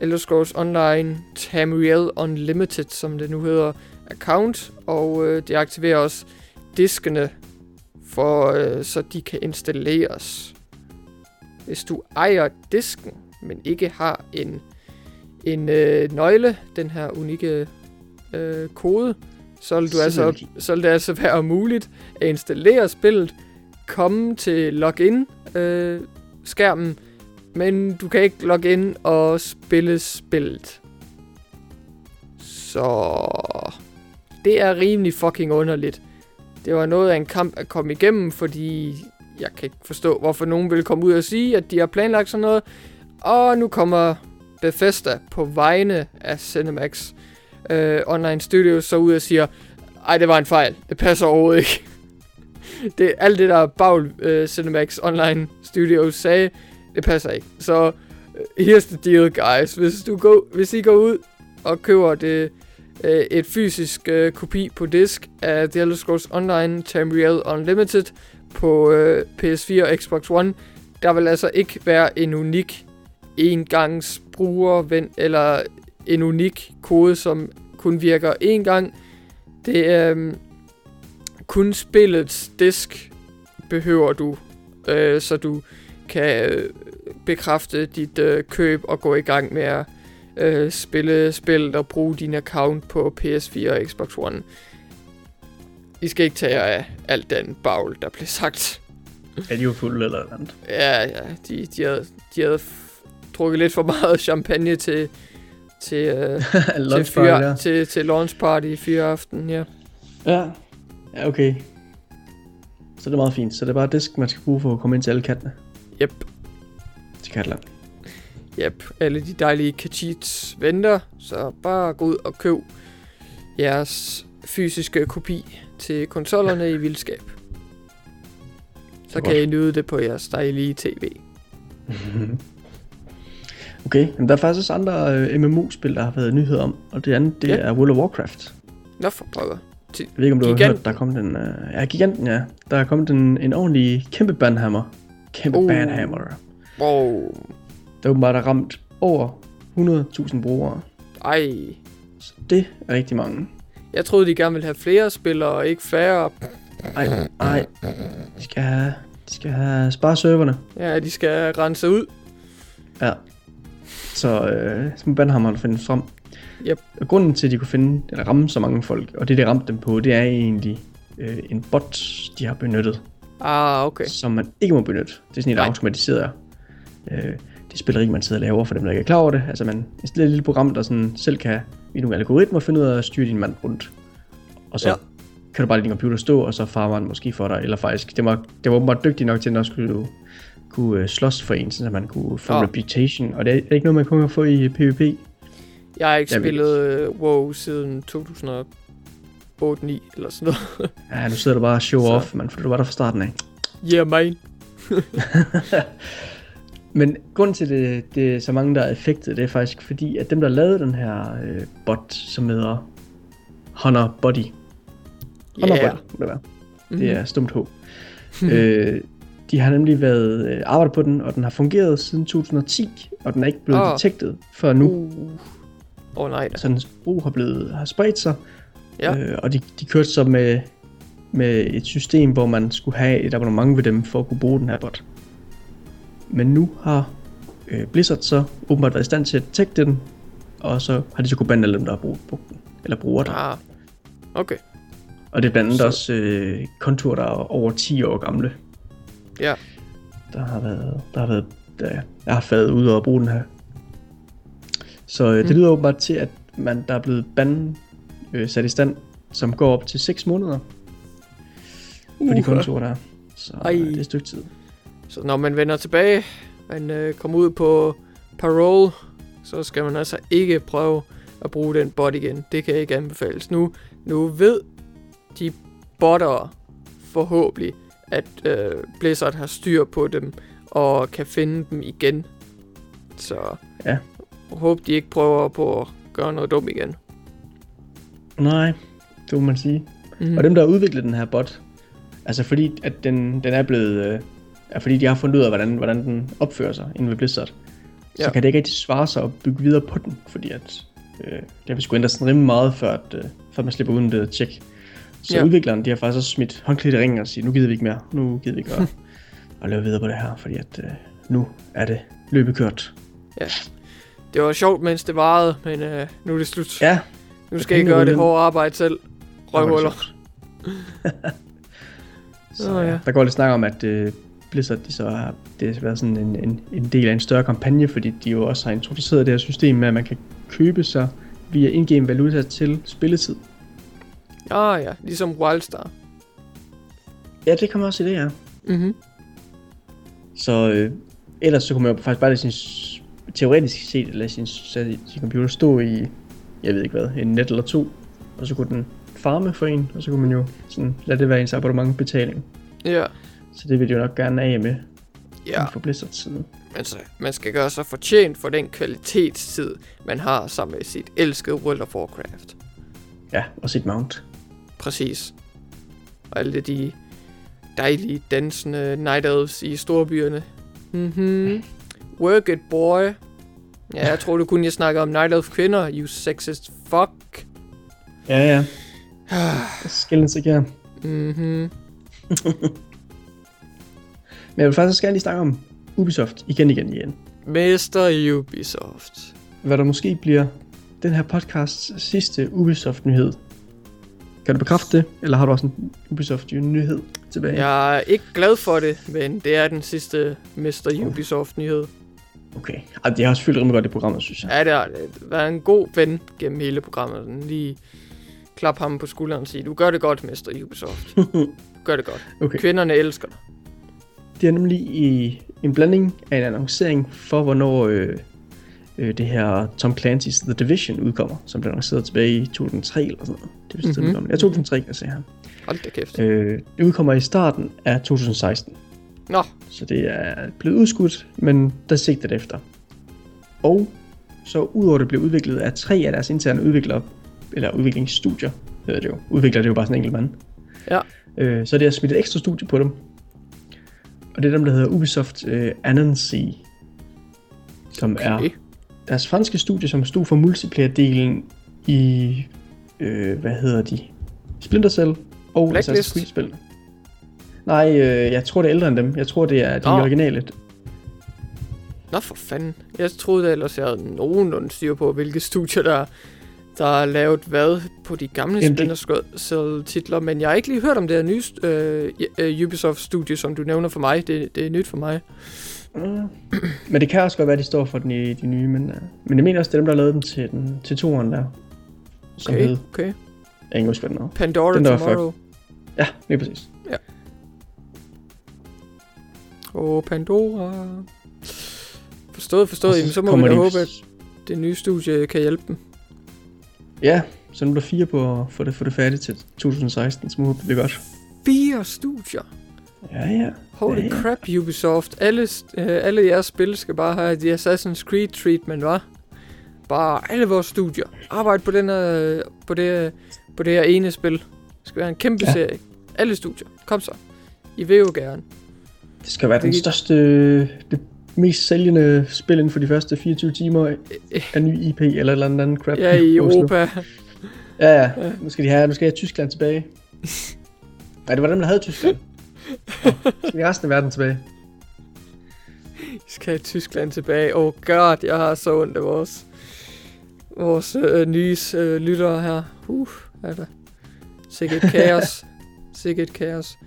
Elder Scrolls Online Tamriel Unlimited, som det nu hedder, account, og øh, det aktiverer også diskene, for øh, så de kan installeres. Hvis du ejer disken, men ikke har en, en øh, nøgle, den her unikke øh, kode, så vil, du altså, så vil det altså være muligt at installere spillet, komme til login øh, skærmen, men du kan ikke logge ind og spille spillet. Så det er rimelig fucking underligt. Det var noget af en kamp at komme igennem, fordi jeg kan ikke forstå, hvorfor nogen vil komme ud og sige, at de har planlagt sådan noget. Og nu kommer Bethesda på vegne af Cinemax øh, Online Studios så ud og siger, ej, det var en fejl. Det passer overhovedet ikke. det, alt det der Bagl øh, Cinemax Online Studios sagde, det passer ikke. Så øh, here's the deal, guys. Hvis, du går, hvis I går ud og køber det, øh, et fysisk øh, kopi på disk af The Elder Scrolls Online Tamriel Unlimited på øh, PS4 og Xbox One, der vil altså ikke være en unik engangs brugerven eller en unik kode, som kun virker én gang. Det er um, kun spillets disk behøver du, uh, så du kan øh, bekræfte dit øh, køb og gå i gang med at øh, spille spillet og bruge din account på PS4 og Xbox One. I skal ikke tage af alt den bagl, der blev sagt. Er de jo fulde eller andet? Ja, ja. De, de, havde, de havde drukket lidt for meget champagne til, til, øh, til, fyre, ja. til, til launch party i fire aften, ja. Ja, ja okay. Så det er meget fint. Så det er bare disk, man skal bruge for at komme ind til alle kattene. Yep. Til Katland. Yep, alle de dejlige kachits venter, så bare gå ud og køb jeres fysiske kopi til konsollerne i vildskab. Så kan I nyde det på jeres dejlige tv. okay, men der er faktisk også andre øh, MMO-spil, der har været nyheder om, og det andet, det ja. er World of Warcraft. Nå for pokker. Jeg ved ikke, om du Gigant. har hørt, der er kommet en... Uh, ja, Giganten, ja. Der er kommet en, en ordentlig kæmpe banhammer Kæmpe uh. banhammer. Wow. Der åbenbart er ramt over 100.000 brugere. Ej. Så det er rigtig mange. Jeg troede, de gerne ville have flere spillere, og ikke færre. Ej, ej. De skal have, de skal have spare serverne. Ja, de skal rense ud. Ja. Så, øh, så må Banhammeren finde frem. Yep. Og grunden til, at de kunne finde, eller ramme så mange folk, og det, de ramte dem på, det er egentlig øh, en bot, de har benyttet. Ah, okay. Som man ikke må benytte. Det er sådan et automatiseret øh, det spilleri, man sidder og laver for dem, der ikke er klar over det. Altså man installerer et lille program, der sådan selv kan i nogle algoritmer finde ud af at styre din mand rundt. Og så ja. kan du bare lade din computer stå, og så farer man måske for dig. Eller faktisk, det var, det var åbenbart dygtig nok til, at skulle kunne uh, slås for en, så man kunne få ja. reputation. Og det er, er ikke noget, man kunne få i PvP. Jeg har ikke Jamen. spillet uh, WoW siden 2000 8-9 eller sådan noget. ja, nu sidder du bare show så. off, man, for du var der fra starten af. Yeah, man. Men grunden til, det, det er så mange, der er effektet, det er faktisk fordi, at dem, der lavede den her øh, bot, som hedder Honor Body. Honor yeah. Body, må det være. Mm-hmm. Det er stumt H. øh, de har nemlig været øh, arbejdet på den, og den har fungeret siden 2010, og den er ikke blevet oh. detektet før nu. Uh. Oh, nej da. Så dens brug har, blevet, har spredt sig, Ja. Øh, og de, de kørte så med, med et system, hvor man skulle have et abonnement ved dem for at kunne bruge den her bot. Men nu har øh, Blizzard så åbenbart været i stand til at detekte den, og så har de så kunnet bande alle dem, der har brugt, brugt den, eller bruger den. Ah, okay. Og det er blandt andet Så- også øh, konturer, der er over 10 år gamle. Ja. Der har været, der har været, der, jeg har fadet ud og bruge den her. Så øh, det Mm. lyder åbenbart til, at man, der er blevet banden øh, sat i stand, som går op til 6 måneder på de Uha. konturer der. Så Ej. øh, det er et stykke tid. Så når man vender tilbage, man øh, kommer ud på parole, så skal man altså ikke prøve at bruge den bot igen. Det kan ikke anbefales. Nu, nu ved de botter forhåbentlig, at øh, Blizzard har styr på dem og kan finde dem igen. Så Ja. håb de ikke prøver på at gøre noget dumt igen. Nej, det må man sige. Mm. Og dem, der har udviklet den her bot, altså fordi at den, den er blevet, øh, er fordi de har fundet ud af, hvordan, hvordan den opfører sig inden ved Blizzard, så Ja. kan det ikke rigtig svare sig at bygge videre på den, fordi at øh, det har vi skulle ændre sådan rimelig meget, før, at, øh, før man slipper uden det tjek. Så Ja. ja. udvikleren, de har faktisk også smidt håndklædet i ringen og sige, nu gider vi ikke mere, nu gider vi ikke at, at lave videre på det her, fordi at øh, nu er det løbet kørt. Det var sjovt, mens det varede, men øh, nu er det slut. Ja, nu skal I pengene gøre det hårde arbejde selv. Røvhuller. sjovt. så, ja. ja. Der går lidt snak om, at øh, Blizzard de så har, det har været sådan en, en, en del af en større kampagne, fordi de jo også har introduceret det her system med, at man kan købe sig via in-game valuta til spilletid. Ah ja, ligesom Wildstar. Ja, det kommer også i det, ja. Mhm. Så øh, ellers så kunne man jo faktisk bare lade sin, teoretisk set lade sin, sin, computer stå i, jeg ved ikke hvad, en net eller to, og så kunne den farme for en, og så kunne man jo sådan lade det være ens abonnement betaling. Ja. Så det vil de jo nok gerne af med Ja, ja. for Blizzards side. altså, man skal gøre sig fortjent for den kvalitetstid, man har sammen med sit elskede World of Warcraft. Ja, og sit mount. Præcis. Og alle de dejlige dansende night elves i storbyerne. Mhm. Work it, boy. Ja, jeg tror du kun jeg snakker om night elf kvinder, you sexist fuck. Ja, ja. Skillens ikke her. Mhm. Men jeg vil faktisk også gerne lige snakke om Ubisoft igen, igen, igen. Mester Ubisoft. Hvad der måske bliver den her podcasts sidste Ubisoft-nyhed. Kan du bekræfte det, eller har du også en Ubisoft-nyhed tilbage? Jeg er ikke glad for det, men det er den sidste Mr. Ubisoft-nyhed. Okay. Ej, det har også fyldt rimelig godt i programmet, synes jeg. Ja, det har. Været en god ven gennem hele programmet. Den Lige klap ham på skulderen og sige, du gør det godt, Mr. Ubisoft. Du gør det godt. Okay. Kvinderne elsker dig. Det er nemlig i en blanding af en annoncering for, hvornår øh, øh, det her Tom Clancy's The Division udkommer, som blev annonceret tilbage i 2003 eller sådan noget. Det er Mhm. mm-hmm. Ja, 2003 kan jeg se her. Hold da kæft. Øh, det udkommer i starten af 2016. Nå, Så det er blevet udskudt, men der sigter det efter. Og så udover det blev udviklet af tre af deres interne udviklere, eller udviklingsstudier, hedder det jo. Udvikler det er jo bare sådan en enkelt mand. Ja. Øh, så det har smidt et ekstra studie på dem. Og det er dem, der hedder Ubisoft øh, Annecy, som okay. er. Deres franske studie, som stod for multiplayer-delen i, øh, hvad hedder de, Splinter Cell og Blacklist? Assassin's Creed-spil. Nej, øh, jeg tror det er ældre end dem. Jeg tror det er de Nå. originale. Nå for fanden. Jeg troede ellers, jeg havde nogenlunde styr på, hvilke studier, der, der har lavet hvad på de gamle Splinter Cell-titler. Men jeg har ikke lige hørt om det her nye øh, Ubisoft-studie, som du nævner for mig. Det, det er nyt for mig. Mm. Men det kan også godt være, at de står for den i de nye, men, uh, men jeg mener også, det er dem, der lavet dem til, den, til toeren der. Som Okay, hed, okay. jeg kan huske, hvad den. Pandora Den der Tomorrow. Ja, lige præcis. Åh, Pandora. Forstået, forstået. Og Jamen, så må vi da håbe, at det nye studie kan hjælpe dem. Ja, så nu er der fire på at få det, få det færdigt til 2016, så må det bliver godt. Fire studier. Ja, ja. Holy crap, Ubisoft. Alle, øh, alle jeres spil skal bare have de Assassin's Creed treatment, var? Bare alle vores studier. Arbejde på, den her, på, det, på det her ene spil. Det skal være en kæmpe ja. Serie. Alle studier. Kom så. I vil jo gerne. Det skal være den Det- største, det mest sælgende spil inden for de første 24 timer af ny IP eller eller andet crap. Ja, i. Europa. Ja, ja. Nu skal de have, nu skal jeg have Tyskland tilbage. Nej, det var dem, der havde Tyskland. Vi resten af verden tilbage? Vi skal have Tyskland tilbage. Oh god, jeg har så ondt af vores. vores øh, nye øh, lyttere her. Uh, er der sikkert kaos. sikkert kaos.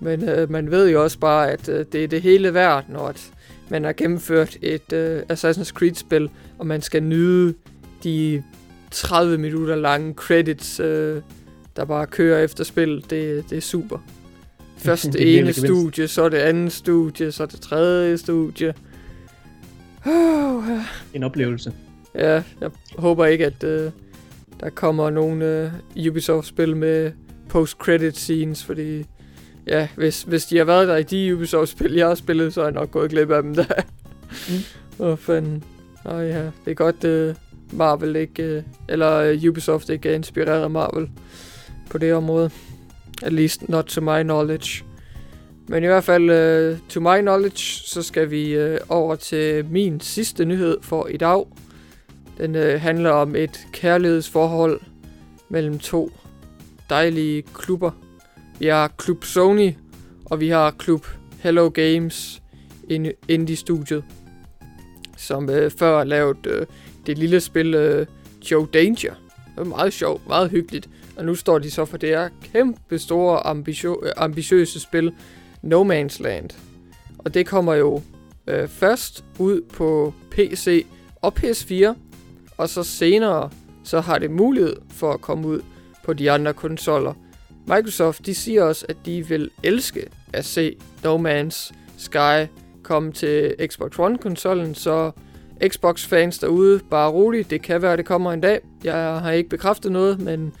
Men øh, man ved jo også bare, at øh, det er det hele værd, når at man har gennemført et øh, Assassin's Creed-spil, og man skal nyde de 30 minutter lange credits, øh, der bare kører efter spil. Det, det er super. Først det ene studie, så det andet studie, så det tredje studie. Oh, en oplevelse. Ja, jeg håber ikke, at øh, der kommer nogle øh, Ubisoft-spil med post-credit scenes, fordi ja, hvis, hvis de har været der i de Ubisoft-spil, jeg har spillet, så er jeg nok gået glip af dem der. Mm. Åh, fanden. Åh ja, det er godt, øh, Marvel ikke, øh, eller øh, Ubisoft ikke er inspireret af Marvel på det område. At least not to my knowledge. Men i hvert fald, uh, to my knowledge, så skal vi uh, over til min sidste nyhed for i dag. Den uh, handler om et kærlighedsforhold mellem to dejlige klubber. Vi har Klub Sony, og vi har Klub Hello Games indie-studiet, som uh, før har lavet uh, det lille spil uh, Joe Danger. Det var meget sjovt, meget hyggeligt. Og nu står de så for det her kæmpe store, ambitio- øh, ambitiøse spil, No Man's Land. Og det kommer jo øh, først ud på PC og PS4, og så senere så har det mulighed for at komme ud på de andre konsoller. Microsoft de siger også, at de vil elske at se No Man's Sky komme til Xbox One-konsollen, så Xbox-fans derude, bare roligt, det kan være, at det kommer en dag. Jeg har ikke bekræftet noget, men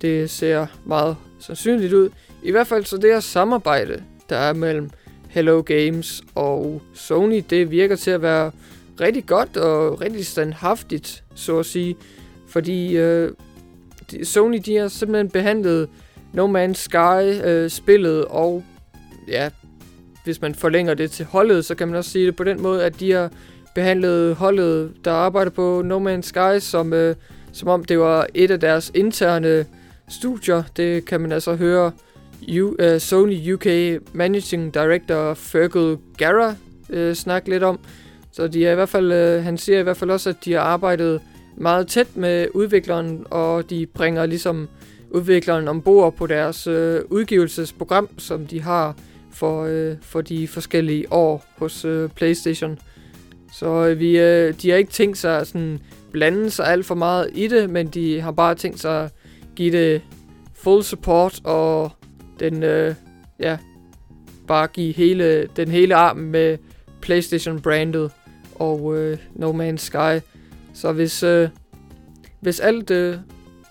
det ser meget sandsynligt ud. I hvert fald så det her samarbejde, der er mellem Hello Games og Sony, det virker til at være rigtig godt og rigtig standhaftigt, så at sige. Fordi øh, de, Sony, de har simpelthen behandlet No Man's Sky-spillet, øh, og ja, hvis man forlænger det til holdet, så kan man også sige det på den måde, at de har behandlet holdet, der arbejder på No Man's Sky, som, øh, som om det var et af deres interne studier. Det kan man altså høre U, uh, Sony UK Managing Director Fergal Garra uh, øh, snakke lidt om. Så de er i hvert fald, uh, han siger i hvert fald også, at de har arbejdet meget tæt med udvikleren, og de bringer ligesom udvikleren ombord på deres uh, udgivelsesprogram, som de har for, uh, for de forskellige år hos uh, PlayStation. Så uh, vi, uh, de har ikke tænkt sig at sådan blande sig alt for meget i det, men de har bare tænkt sig at give det full support og den, øh, ja, bare give hele, den hele arm med PlayStation brandet og øh, No Man's Sky. Så hvis, øh, hvis alt, øh,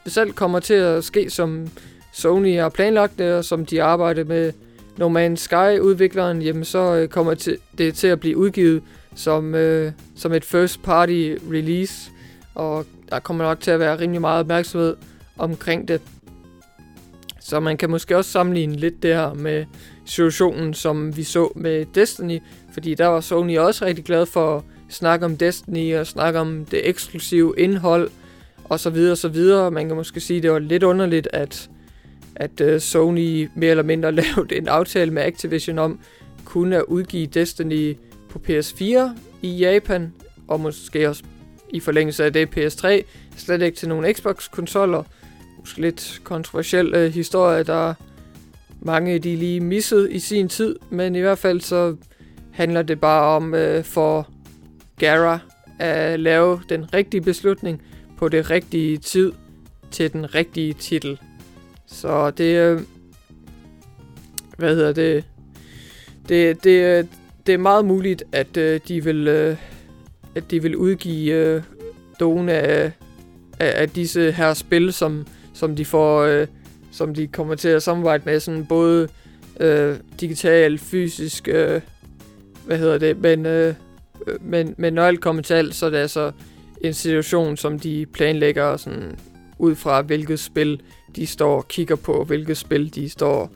hvis alt kommer til at ske som Sony har planlagt det, og som de arbejder med No Man's Sky udvikleren, jamen så øh, kommer til, det til at blive udgivet som, øh, som et first party release, og der kommer nok til at være rimelig meget opmærksomhed omkring det. Så man kan måske også sammenligne lidt det her med situationen, som vi så med Destiny, fordi der var Sony også rigtig glad for at snakke om Destiny og snakke om det eksklusive indhold og så videre og så videre. Man kan måske sige, at det var lidt underligt, at, at øh, Sony mere eller mindre lavede en aftale med Activision om kun at udgive Destiny på PS4 i Japan, og måske også i forlængelse af det PS3, slet ikke til nogle Xbox-konsoller. Måske lidt kontroversiel øh, historie, der mange de lige missede i sin tid, men i hvert fald så handler det bare om øh, for Gara at lave den rigtige beslutning på det rigtige tid til den rigtige titel. Så det øh, hvad hedder det? Det, det, øh, det er meget muligt, at øh, de vil øh, at de vil udgive øh, nogle af, af, af disse her spil, som, som de får, øh, som de kommer til at samarbejde med, sådan både øh, digital, fysisk, øh, hvad hedder det, men, øh, øh, men, men når alt kommer til alt, så er det altså en situation, som de planlægger sådan ud fra, hvilket spil de står og kigger på, hvilket spil de står,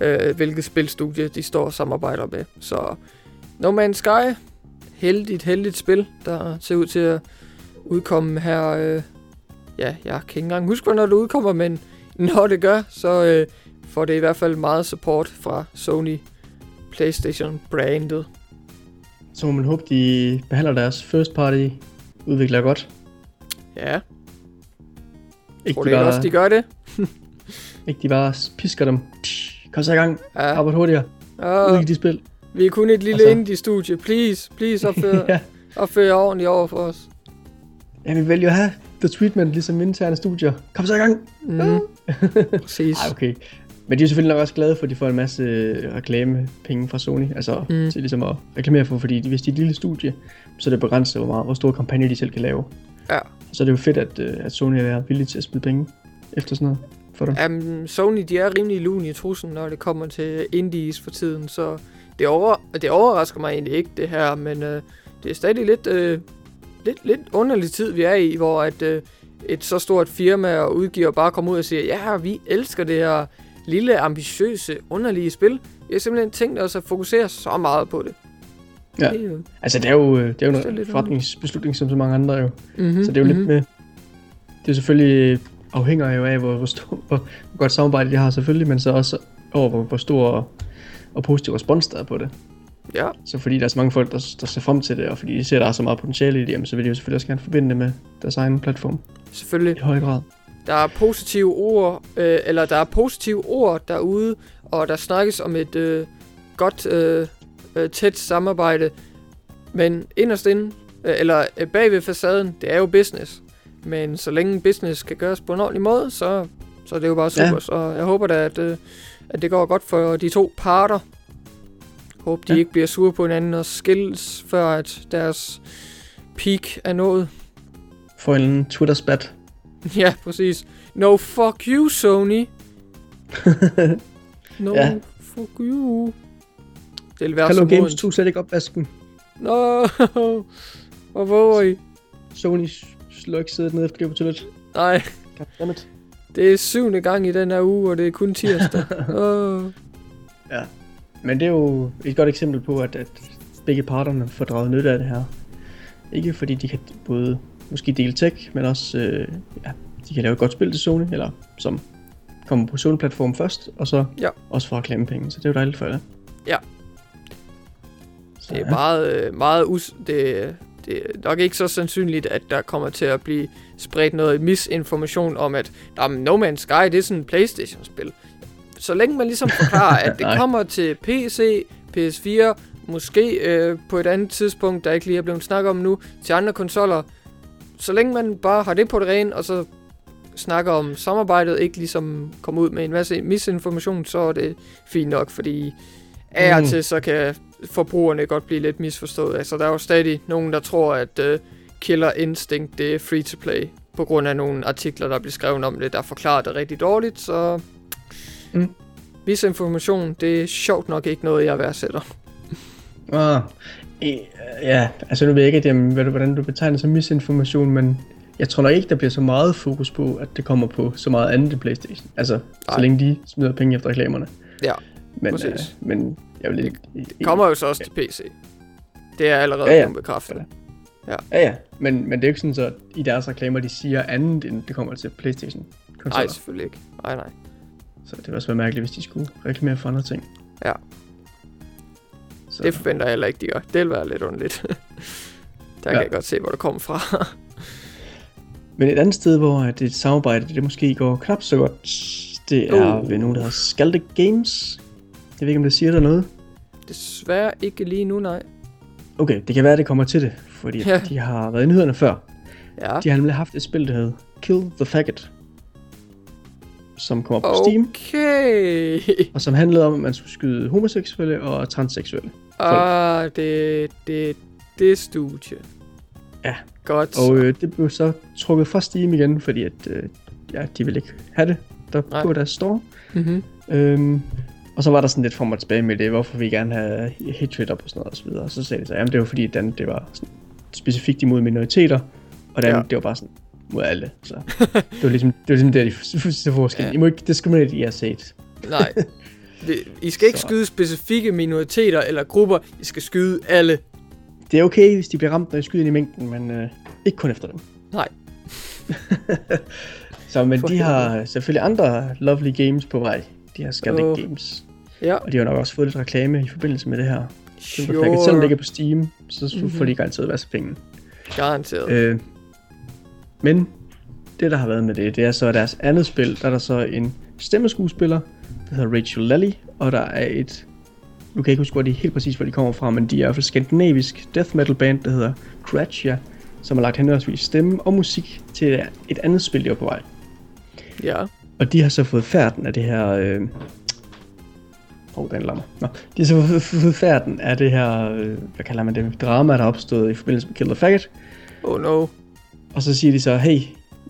øh, hvilket spilstudie de står og samarbejder med. Så No Man's Sky heldigt, heldigt spil, der ser ud til at udkomme her. Øh, ja, jeg kan ikke engang huske, hvornår det udkommer, men når det gør, så øh, får det i hvert fald meget support fra Sony PlayStation-brandet. Så må man håbe, de behandler deres first party udvikler godt. Ja, Ikke tror de du ikke bare, også, de gør det? ikke de bare pisker dem. Kom så i gang. Ja. Arbejde hurtigere. Uh, Udgiv de spil. vi er kun et lille Altså- indie-studie. Please, please opfør, ja. opfør ordentligt over for os. ja, vi vil jo have the treatment, ligesom interne studier. Kom så i gang. Mm. Præcis. Ej, okay. Men de er selvfølgelig nok også glade for, at de får en masse reklamepenge fra Sony. Altså Mm. til ligesom at reklamere for, fordi hvis de er et lille studie, så er det begrænset, hvor, meget, hvor store kampagner de selv kan lave. Ja. Så er det jo fedt, at, øh, at Sony er villig til at smide penge efter sådan noget for dem. Um, Sony, de er rimelig lun i trussen, når det kommer til indies for tiden, så det, over, det overrasker mig egentlig ikke, det her, men uh, det er stadig lidt, uh, lidt, lidt underlig tid, vi er i, hvor at, uh, et så stort firma og udgiver bare kommer ud og siger, ja, vi elsker det her lille, ambitiøse, underlige spil. Vi har simpelthen tænkt os at fokusere så meget på det. Ja. Det er jo- Altså, det er jo, øh, det er jo en forretningsbeslutning som så mange andre jo. Mm-hmm, Så det er jo lidt med... Det er selvfølgelig afhænger jo af, hvor, hvor, stor, hvor, hvor godt samarbejde de har selvfølgelig, men så også over, hvor, hvor stor og positiv respons der er på det. Ja, Så fordi der er så mange folk, der, der ser frem til det, og fordi de ser, at der er så meget potentiale i det, jamen, så vil de jo selvfølgelig også gerne forbinde det med deres egen platform selvfølgelig. i høj grad. Der er positive ord, øh, eller der er positive ord derude, og der snakkes om et øh, godt, øh, øh, tæt samarbejde. Men inderst inde, øh, eller øh, bag ved facaden, det er jo business. Men så længe business kan gøres på en ordentlig måde, så, så er det jo bare super. Ja. Så jeg håber da, at, øh, at det går godt for de to parter. Håber de Ja. ikke bliver sure på hinanden og skilles, før at deres peak er nået. For en Twitter-spat. Ja, præcis. No fuck you, Sony. No Ja. fuck you. Det vil være Hello Games modent. 2 slet ikke opvasken. Nå, hvor våger I? Sony slår ikke siddet nede efter på toilet. Nej, Goddammit. det er syvende gang i den her uge, og det er kun tirsdag. oh. Ja. Men det er jo et godt eksempel på, at, at begge parterne får draget nytte af det her. Ikke fordi de kan både måske dele tech, men også øh, ja, de kan lave et godt spil til Sony, eller som kommer på Sony-platformen først, og så Ja. også får reklamepenge, så det er jo dejligt for jer. Ja. Så, Det er meget, øh, meget us... Det, det er nok ikke så sandsynligt, at der kommer til at blive spredt noget misinformation om, at der No Man's Sky, det er sådan et Playstation-spil. Så længe man ligesom forklarer, at det kommer til PC, PS4, måske øh, på et andet tidspunkt, der ikke lige er blevet snakket om nu, til andre konsoller. Så længe man bare har det på det rene, og så snakker om samarbejdet, ikke ligesom kommer ud med en masse misinformation, så er det fint nok, fordi af og Mm. til, så kan forbrugerne godt blive lidt misforstået. Altså, der er jo stadig nogen, der tror, at uh, Killer Instinct, det er free to play, på grund af nogle artikler, der bliver skrevet om det, der forklarer det rigtig dårligt, så... Mm. Misinformation, det er sjovt nok ikke noget, jeg værdsætter. Ah, ja, altså nu ved jeg ikke, du, hvordan du betegner som misinformation, men jeg tror nok ikke, der bliver så meget fokus på, at det kommer på så meget andet end Playstation. Altså, Nej. Nej. så længe de smider penge efter reklamerne. Ja, men, præcis. øh, men jeg vil ikke... Det kommer jo så også til PC. Det er allerede Ja, ja, ja. ja. bekræftet. Ja, ja, men, men det er jo ikke sådan, så i deres reklamer, de siger andet, end det kommer til Playstation Nej, konsoller. selvfølgelig ikke. Nej, nej. Så det ville også være mærkeligt, hvis de skulle reklamere for andre ting. Ja. Så, Det forventer jeg heller ikke, de gør. Det vil være lidt underligt. der kan Ja. jeg godt se, hvor det kommer fra. Men et andet sted, hvor at et samarbejde, det måske går knap så godt, det er Oh. ved nogen, der hedder Skalde Games. Jeg ved ikke, om det siger der noget. Desværre ikke lige nu, nej. Okay, det kan være, at det kommer til det, fordi Ja. de har været i nyhederne før. Ja. De har nemlig haft et spil, der hedder Kill the Faggot, som kommer på Steam, Okay. og som handlede om, at man skulle skyde homoseksuelle og transseksuelle. Ah, det, det, det studie. Ja. Godt. Og øh, det blev så trukket fra Steam igen, fordi at, øh, ja, de ville ikke have det der Nej. på deres store. mm-hmm. Øhm, og så var der sådan lidt frem og tilbage med det, hvorfor vi gerne have hate op og sådan noget og så videre. Og så sagde de så, jamen det var fordi, at det var sådan specifikt imod minoriteter, og Ja. ja. det var bare sådan mod alle. Så det var ligesom, det var ligesom der, de så forskel. Ja. I må ikke diskriminere i jeres set. Nej. I skal ikke Så. skyde specifikke minoriteter eller grupper. I skal skyde alle. Det er okay, hvis de bliver ramt, når de skyder ind i mængden, men øh, ikke kun efter dem. Nej. så, men For de har selvfølgelig andre lovely games på vej. De har Skaldic Åh. oh. Games. Ja, Og de har nok også fået lidt reklame i forbindelse med det her. Sure. Selvom det ligger på Steam, så Mhm. mm-hmm. får de garanteret en masse penge. Garanteret. Øh, Men det, der har været med det, det er så deres andet spil. Der er der så en stemmeskuespiller, der hedder Rachel Lally, og der er et... Nu kan jeg ikke huske, hvor de helt præcis, hvor de kommer fra, men de er i hvert fald skandinavisk death metal band, der hedder Kratja, som har lagt henholdsvis stemme og musik til et andet spil, der er på vej. Ja. Og de har så fået færden af det her... Øh... Oh, den lammer. Nå, de har så fået- fået færden af det her, øh, hvad kalder man det, drama, der er opstået i forbindelse med Kill the Faggot. Oh no. Og så siger de så, hey,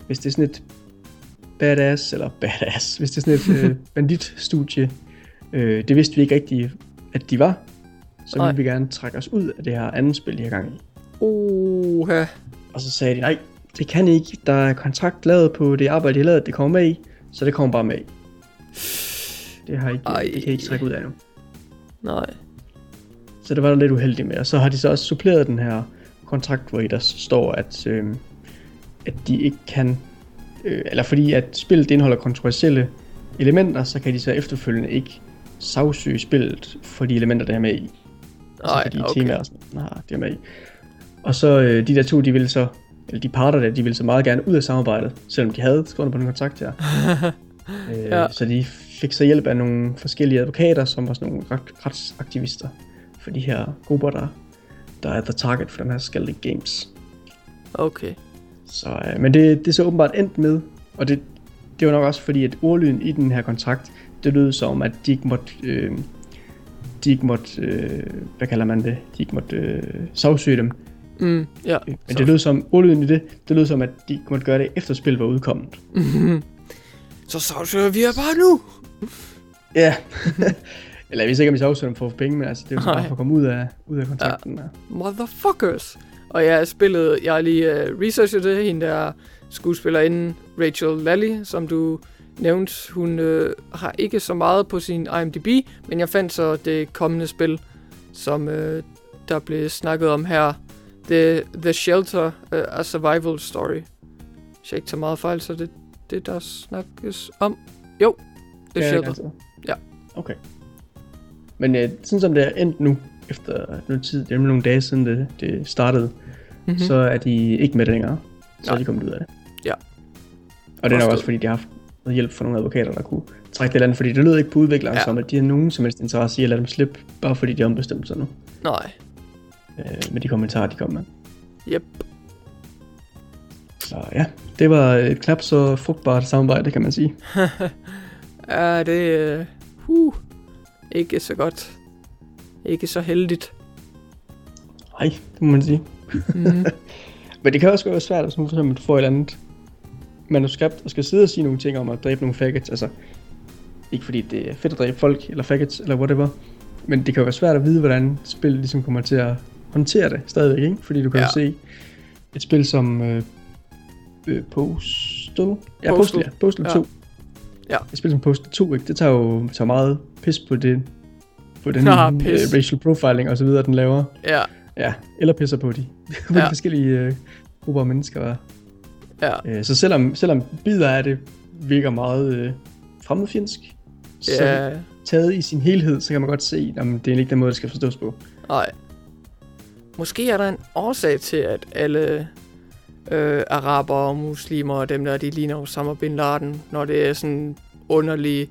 hvis det er sådan et badass, eller badass, hvis det er sådan et øh, banditstudie, øh, det vidste vi ikke rigtigt, at de var, så ville vi gerne trække os ud af det her andet spil, de har gang i. Oha. Og så sagde de, nej, det kan I ikke, der er kontrakt lavet på det arbejde, har lavet, det kommer med i, så det kommer bare med i. Det, har I ikke, Ej. det kan I ikke trække ud af nu. Nej. Så det var der lidt uheldigt med. Og så har de så også suppleret den her kontrakt, hvor i der står, at, øh, at de ikke kan, øh, eller fordi at spillet indeholder kontroversielle elementer, så kan de så efterfølgende ikke sagsøge spillet for de elementer, der er med i. Altså okay. temaer nej, det er med i. Og så øh, de der to, de ville så, eller de parter der, de ville så meget gerne ud af samarbejdet, selvom de havde skrevet på den kontrakt her. øh, Ja. Så de fik så hjælp af nogle forskellige advokater, som var sådan nogle ret, retsaktivister for de her grupper, der, der er the target for den her Skaldig Games. Okay. Så, øh, men det, det så åbenbart endt med, og det, det var nok også fordi, at ordlyden i den her kontrakt, det lød som, at de ikke måtte, øh, de ikke måtte, øh, hvad kalder man det, de ikke måtte øh, sagsøge dem. Mm, ja. Men det lød som, ordlyden i det, det lød som, at de ikke måtte gøre det efter spillet var udkommet. Så sagsøger vi jer bare nu. Ja. Eller jeg ved ikke, om vi sagsøger dem for at få penge, men altså, det er jo så bare for at komme ud af, ud af kontrakten. Ja. Motherfuckers. Og jeg spillet, jeg har lige uh, researchet det, hende der skuespillerinde Rachel Lally, som du nævnte, hun øh, har ikke så meget på sin IMDb, men jeg fandt så det kommende spil, som øh, der blev snakket om her. The, The Shelter, øh, A Survival Story. Hvis jeg ikke tager meget fejl, så det det, der snakkes om. Jo, The Ja, Shelter. altså. Ja. Okay. Men øh, sådan som det er endt nu, efter noget tid, det er nogle dage siden det, det startede, Mm-hmm. så er de ikke med det længere. Så Nej. er de kommet ud af det. Ja. Og det er nok også fordi, de har haft noget hjælp fra nogle advokater, der kunne trække det land, fordi det lød ikke på udvikleren Ja. som, at de har nogen som helst interesse i at lade dem slippe, bare fordi de har ombestemt sig nu. Nej. Øh, med de kommentarer, de kom med. Yep. Så ja, det var et knap så frugtbart samarbejde, kan man sige. Ja, det er... Uh, ikke så godt. Ikke så heldigt. Nej, det må man sige. Mm. Men det kan også være svært, hvis man for eksempel får et eller andet manuskript, og skal sidde og sige nogle ting om at dræbe nogle faggots. Altså, ikke fordi det er fedt at dræbe folk, eller faggots, eller whatever. Men det kan jo være svært at vide, hvordan spil ligesom kommer til at håndtere det stadigvæk, ikke? Fordi du kan Ja. jo se et spil som øh, øh, Postal. Ja, Postal. Postal, ja. Postal Ja. 2. Ja. Et spil som Postal 2, ikke? Det tager jo tager meget pis på det på den Ah, øh, pis. racial profiling og så videre, den laver. ja, Ja, eller pisser på de, på Ja. de forskellige øh, grupper af mennesker. ja. Øh, så selvom, selvom bider af det virker meget øh, fremmedfjendsk, så Ja, taget i sin helhed, så kan man godt se, at det er ikke den måde, det skal forstås på. nej. Måske er der en årsag til, at alle øh, araber og muslimer og dem der, de ligner Osama Bin Laden, når det er sådan underlig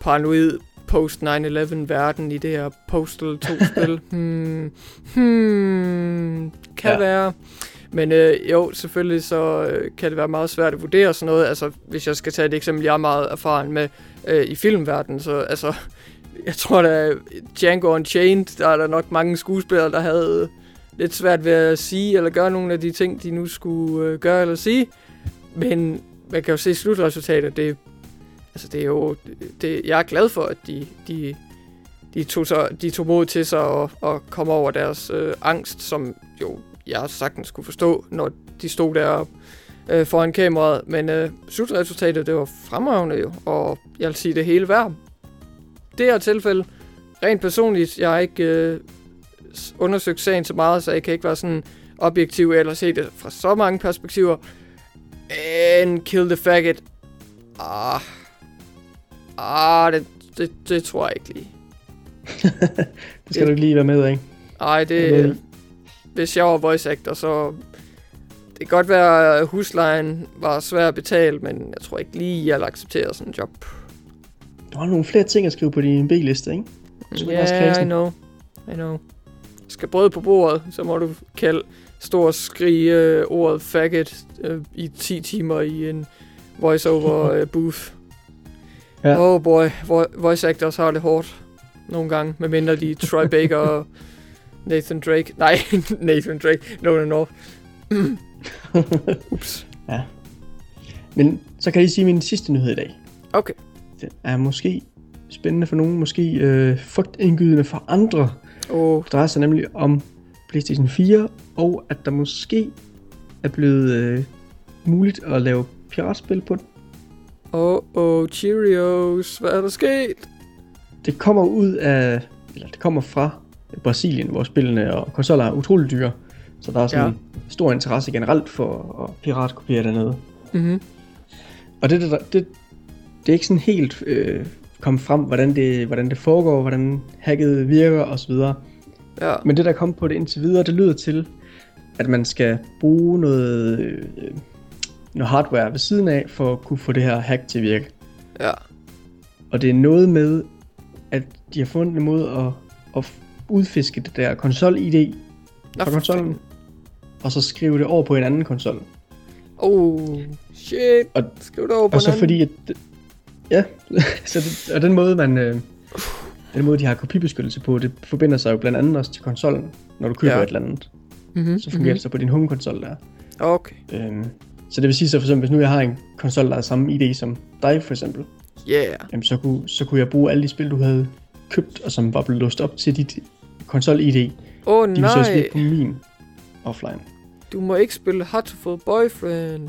paranoid post-9-11-verden i det her Postal 2-spil. hmm, hmm, kan ja. Være. Men øh, jo, selvfølgelig så øh, kan det være meget svært at vurdere sådan noget. Altså, hvis jeg skal tage et eksempel, jeg er meget erfaren med øh, i filmverdenen, så altså, jeg tror da Django Unchained, der er der nok mange skuespillere, der havde lidt svært ved at sige eller gøre nogle af de ting, de nu skulle øh, gøre eller sige. Men man kan jo se slutresultatet, det, altså det er jo, det, jeg er glad for, at de, de, de, tog, så, de tog mod til sig og, og kom over deres øh, angst, som jo jeg sagtens kunne forstå, når de stod der øh, foran kameraet. Men øh, slutresultatet, det var fremragende jo, og jeg vil sige det hele værd. Det her tilfælde, rent personligt, jeg har ikke øh, undersøgt sagen så meget, så jeg kan ikke være sådan objektiv eller se det fra så mange perspektiver. And Kill the Faggot. Ah, ah det, det, det tror jeg ikke lige. det skal du ikke lige være med, ikke? Ej, det... Ved- Hvis jeg var voice actor, så Det kan godt være, at huslejen var svær at betale, men jeg tror ikke lige, jeg vil acceptere sådan en job. Du har nogle flere ting at skrive på din B-liste, ikke? Ja, yeah, I know. I know. Skal brød på bordet, så må du kalde stor skrige øh, ordet faggot øh, i 10 timer i en voiceover øh, booth. Ja. Oh boy, vo- voice actors har det hårdt nogle gange, medmindre de Troy Baker og Nathan Drake. Nej, Nathan Drake. No, no, no. Ups. Men så kan jeg lige sige min sidste nyhed i dag. Okay. Den er måske spændende for nogen, måske øh, frygtindgydende for andre. Oh, Det drejer sig nemlig om PlayStation 4, og at der måske er blevet øh, muligt at lave piratspil på den. Oh, oh, Cheerios. Hvad er der sket? Det kommer ud af, eller det kommer fra Brasilien, hvor spillene og konsoller er utrolig dyre. Så der er sådan Ja. en stor interesse generelt for at piratkopiere dernede. Mhm. Og det, det, det, det er ikke sådan helt øh, kommet frem, hvordan det, hvordan det foregår, hvordan hacket virker osv. Ja. Men det der kom på det indtil videre, det lyder til, at man skal bruge noget, øh, noget hardware ved siden af, for at kunne få det her hack til at virke. Ja. Og det er noget med, at de har fundet en måde at, at udfiske det der konsol-ID fra konsollen, og så skrive det over på en anden konsol. Oh, shit. Og- Skriv det over på Og så en anden. fordi, at, ja, så det, og den måde, man, øh, den måde, de har kopibeskyttelse på, det forbinder sig jo blandt andet også til konsollen, når du køber Ja. et eller andet. Mm-hmm. Så fungerer det så på din home-konsol der. Okay. Øhm, så det vil sige så for eksempel, hvis nu jeg har en konsol, der er samme ID som dig for eksempel, Yeah. jamen så kunne, så kunne jeg bruge alle de spil, du havde købt, og som var blevet låst op til dit konsol-ID. Åh oh, De vil så nej. spille på min offline. Du må ikke spille Hotful Boyfriend.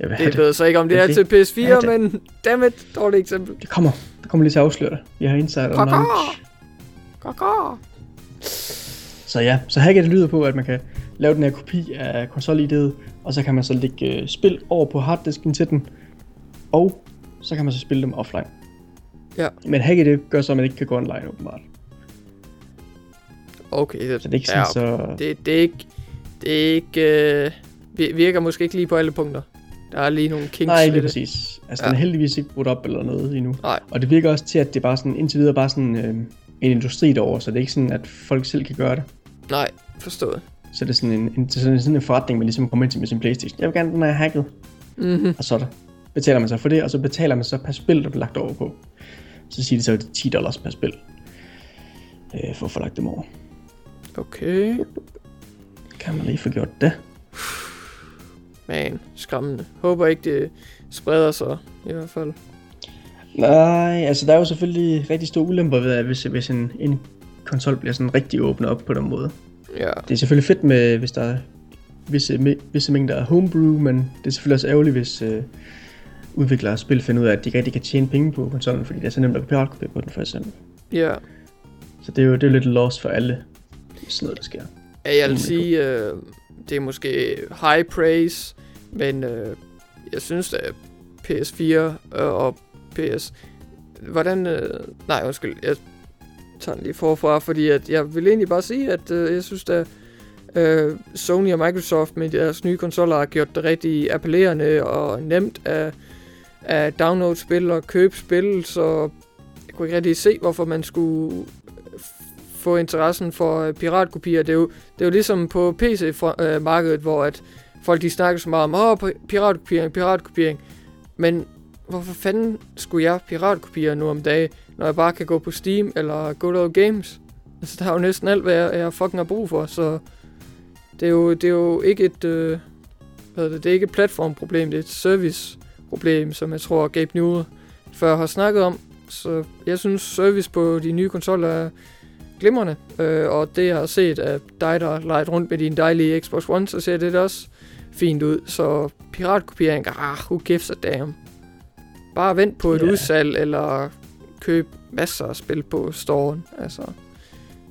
Jeg Det det. ved jeg så ikke, om det Det er til PS4, Ja, det- men dammit, dårligt eksempel. Det kommer. Det kommer lige til at afsløre det. Jeg har insider online. Kaka! Så ja, så hacket det lyder på, at man kan lave den her kopi af konsol-ID'et, og så kan man så lægge øh, spil over på harddisken til den, og så kan man så spille dem offline. Ja. Men hacket det gør så, at man ikke kan gå online åbenbart. Okay, det, Så det er ikke ja, okay. så... det, det er ikke... Det er ikke... Øh, vi- virker måske ikke lige på alle punkter. Der er lige nogle kinks Nej, lige præcis. Altså, ja. den er heldigvis ikke brudt op eller noget endnu. Nej. Og det virker også til, at det er bare sådan, indtil videre bare sådan øh, en industri derovre, så det er ikke sådan, at folk selv kan gøre det. Nej, forstået. Så det er sådan en, en, sådan en, sådan en forretning, man ligesom kommer ind til med sin Playstation. Jeg vil gerne, den er hacket. Mhm. Og så er betaler man så for det, og så betaler man så per spil, der bliver lagt over på. Så siger de så, at det er 10 dollars per spil. Øh, for at få lagt dem over. Okay. Kan man lige få gjort det? Man, skræmmende. Håber ikke, det spreder sig, i hvert fald. Nej, altså der er jo selvfølgelig rigtig store ulemper ved, at hvis, hvis en, en konsol bliver sådan rigtig åbnet op på den måde. Ja. Det er selvfølgelig fedt med, hvis der er visse, visse mængder af homebrew, men det er selvfølgelig også ærgerligt, hvis øh, udviklere af spil finder ud af, at de ikke rigtig kan tjene penge på konsollen, fordi det er så nemt at piratkopiere på den for eksempel. Ja. Så det er jo, det er jo lidt loss for alle, sådan noget der sker. Ja, jeg vil sige, øh, det er måske high praise, men øh, jeg synes, at PS4 øh, og PS... Hvordan... Øh, nej, undskyld, jeg tager lige forfra, fordi at jeg vil egentlig bare sige, at øh, jeg synes, at øh, Sony og Microsoft med deres nye konsoller har gjort det rigtig appellerende og nemt at, at downloade spil og købe spil, så jeg kunne ikke rigtig se, hvorfor man skulle få interessen for øh, piratkopier. Det er jo det er jo ligesom på PC-markedet, hvor at folk de snakker så meget om, åh, piratkopiering, piratkopiering. Men hvorfor fanden skulle jeg piratkopiere nu om dagen, når jeg bare kan gå på Steam eller Good Old Games? Altså, der er jo næsten alt, hvad jeg, jeg fucking har brug for, så det er jo, det er jo ikke et, øh, hvad det, det er ikke et platformproblem, det er et serviceproblem, som jeg tror Gabe Newell før har snakket om. Så jeg synes, service på de nye konsoller er glimrende. Øh, og det jeg har set af dig, der har rundt med din dejlige Xbox One, så ser det da også fint ud. Så piratkopiering, ah, who gives a damn. Bare vent på et yeah. udsalg, eller køb masser af spil på storen. Altså,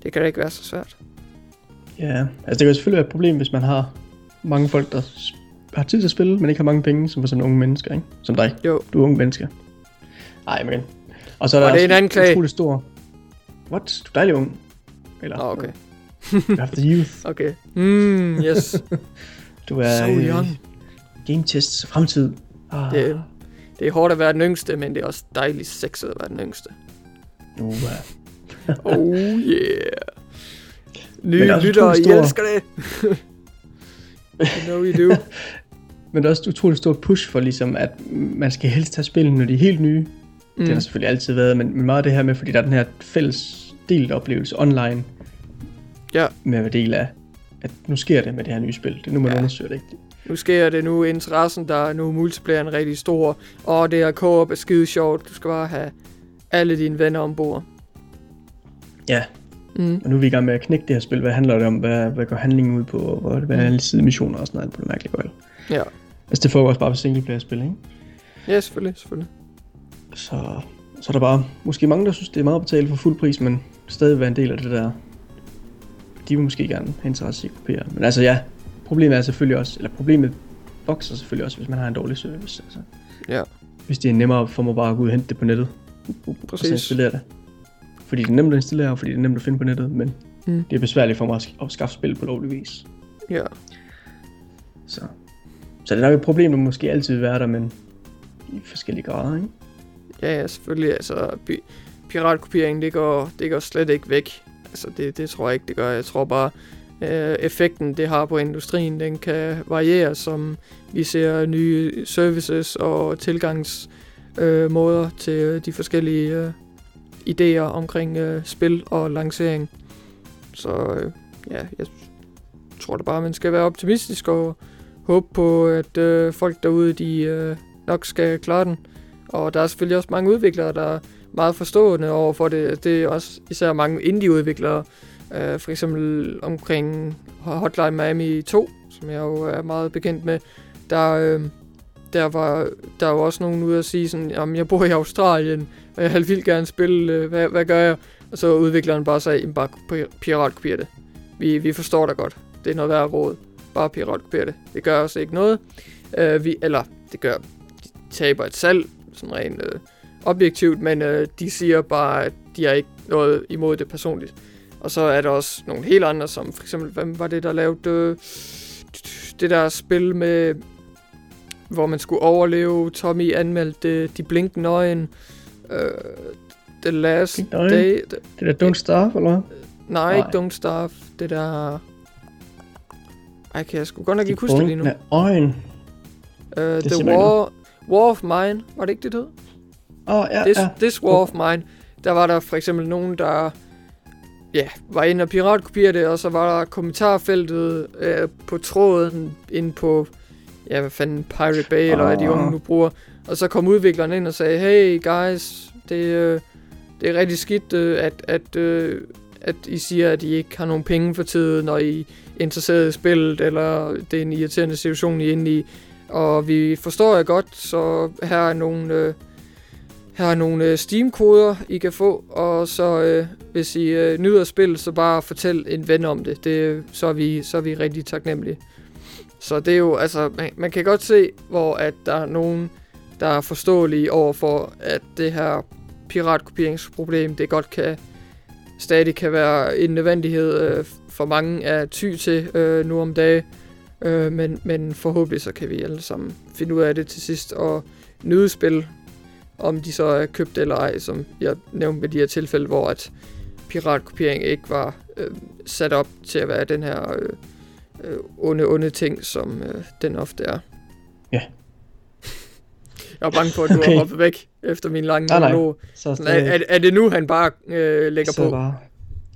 det kan da ikke være så svært. Ja, altså det kan selvfølgelig være et problem, hvis man har mange folk, der har tid til at spille, men ikke har mange penge, som for sådan unge mennesker, ikke? Som dig. Jo. Du er unge mennesker. Nej, men... Og så er der det er en anklage. utrolig stor... What? Du er dejlig ung. Eller, Nå, okay. you have the youth. Okay. Mm, yes. Du er So øh, young. game tests fremtid. Ah, Det, det er hårdt at være den yngste, men det er også dejligt sexet at være den yngste. nu, uh, Oh yeah. Nye også lyttere, utrolig I stor- elsker det. you know you do. men der er også et utroligt stort push for ligesom, at man skal helst have spillene, når de er helt nye. Mm. Det har der selvfølgelig altid været, men, meget af det her med, fordi der er den her fælles delt oplevelse online, Ja. med at være del af, at nu sker det med det her nye spil. Det er nu, man ja. undersøger det ikke. Nu sker det nu, interessen der er nu multiplayeren rigtig stor, og det her co-op er skide sjovt. Du skal bare have alle dine venner ombord. Ja, Mm. og nu er vi i gang med at knække det her spil. Hvad handler det om? Hvad, hvad går handlingen ud på? og Hvad, hvad er Mm. alle sidemissioner og sådan noget? Det er mærkeligt godt. Ja. Altså, det foregår også bare på singleplayer-spil, ikke? ja, selvfølgelig, selvfølgelig. Så, så er der bare måske mange, der synes, det er meget at betale for fuld pris, men stadig være en del af det der. De vil måske gerne have interesse i kopiere. Men altså ja, problemet er selvfølgelig også, eller problemet vokser selvfølgelig også, hvis man har en dårlig service. Altså, Ja, hvis det er nemmere for mig bare at gå ud og hente det på nettet. Og så præcis. installere det. Fordi det er nemt at installere, og fordi det er nemt at finde på nettet, men Mm. det er besværligt for mig at skaffe spil på lovlig vis. Ja, Så, så det er nok et problem, der måske altid vil være der, men i forskellige grader, ikke? ja, ja selvfølgelig. Altså, pi- piratkopiering, det går, det går slet ikke væk. Altså, det, det tror jeg ikke, det gør. Jeg tror bare, øh, effekten, det har på industrien, den kan variere, som vi ser nye services og tilgangsmåder øh, måder til de forskellige øh, idéer omkring øh, spil og lancering. Så øh, ja, jeg tror da bare, man skal være optimistisk og håbe på, at øh, folk derude, de øh, nok skal klare den. Og der er selvfølgelig også mange udviklere, der er meget forstående over for det. Det er også især mange indie-udviklere, øh, for eksempel omkring Hotline Miami 2, som jeg jo er meget bekendt med. Der, øh, der var der var også nogen ude at sige sådan, jamen jeg bor i Australien, og jeg vil vildt gerne spille, øh, hvad, hvad gør jeg? Og så udvikleren bare sagde, "Jamen, bare piratkopier det. Vi, vi forstår dig godt. Det er noget værd råd. Bare piratkopier det. Det gør os ikke noget. Øh, vi, eller det gør, de taber et salg, sådan rent øh, objektivt, men øh, de siger bare, at de har ikke noget imod det personligt. Og så er der også nogle helt andre, som for eksempel, hvem var det, der lavede øh, det der spil med, hvor man skulle overleve. Tommy anmeldte De Blinkende Øjen. Øh, The Last? Day. The, Det der Don't Starve, eller nej, ikke Nej. Don't Starve. Det der... Ej, kan jeg sgu godt nok ikke huske det lige nu. Øjen. Uh, the War, War of Mine, var det ikke det, det hed? Åh, oh, ja, This, ja. this War of Mine, der var der for eksempel nogen, der ja, var inde og piratkopiere det, og så var der kommentarfeltet øh, på tråden inde på, ja, hvad fanden, Pirate Bay, eller hvad de Ah. unge nu bruger. Og så kom udvikleren ind og sagde, hey guys, det, øh, det er rigtig skidt, øh, at, at, øh, at I siger, at I ikke har nogen penge for tiden, når I er interesseret i spillet, eller det er en irriterende situation, I er inde i. Og vi forstår jer godt, så her er nogle... Øh, her er nogle øh, Steam-koder, I kan få, og så øh, hvis I øh, nyder spillet, så bare fortæl en ven om det. det øh, så, er vi, så er vi rigtig taknemmelige. Så det er jo, altså, man, man kan godt se, hvor at der er nogen, der er forståelige over for, at det her piratkopieringsproblem, det godt kan stadig kan være en nødvendighed øh, for mange at ty til øh, nu om dagen. Øh, men, men forhåbentlig så kan vi alle sammen finde ud af det til sidst og nyde spil, om de så er købt eller ej, som jeg nævnte med de her tilfælde, hvor at piratkopiering ikke var øh, sat op til at være den her øh, øh, onde, onde ting, som øh, den ofte er. Ja. Jeg er bange for, at du Okay. har hoppet væk efter min lange Nej, nej. monolog. Så Sådan, Er, er, er det nu, han bare øh, lægger så på? Bare,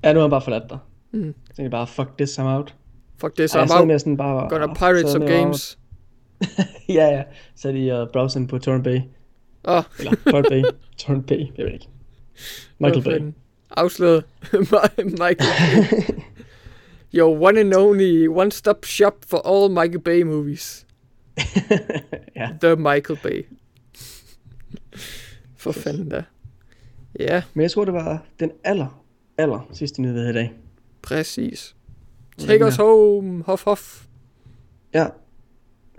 ja, nu har han bare forladt dig. Mm. Så jeg bare, fuck this, I'm out. Fuck det, så Ej, er jeg sad bare med sådan bare... gonna Pirates of Games. ja, ja. Så de uh, browseren på Torrent Bay. Oh, Eller Torrent Bay. Torrent Bay, jeg ved ikke. Michael Bay. Afsløret. Michael Bay. Your one and only one-stop shop for all Michael Bay movies. ja. The Michael Bay. For fanden da. Ja, Men jeg tror, det var den aller, aller sidste nyhed i dag. præcis. Take us home, hof hof. Ja.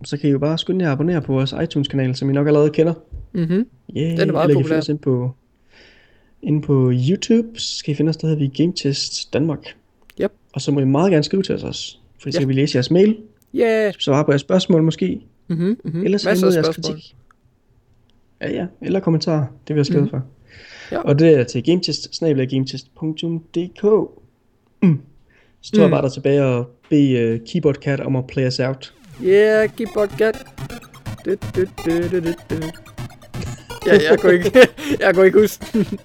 Så kan I jo bare skynde jer at abonnere på vores iTunes-kanal, som I nok allerede kender. Mhm. Yeah, Den er meget eller I kan populær. finde os ind på, ind på YouTube, så skal I finde os, der hedder vi Game Test Danmark. Yep. Og så må I meget gerne skrive til os også, for så Ja. kan vi læse jeres mail, Yeah. Svare på jeres spørgsmål måske. Mm-hmm, mm-hmm. Eller sende af jeres spørgsmål. kritik. Ja, ja. Eller kommentarer. Det vil jeg skrive Mhm. for. Ja. Og det er til gametest, gametest.dk. Mm. Så tror jeg Mm. bare, der er tilbage og bede uh, Keyboard Cat om at play us out. Yeah, keyboard cat. Du, du, du, du, du, du. Ja, jeg kunne ikke, jeg kunne ikke huske den.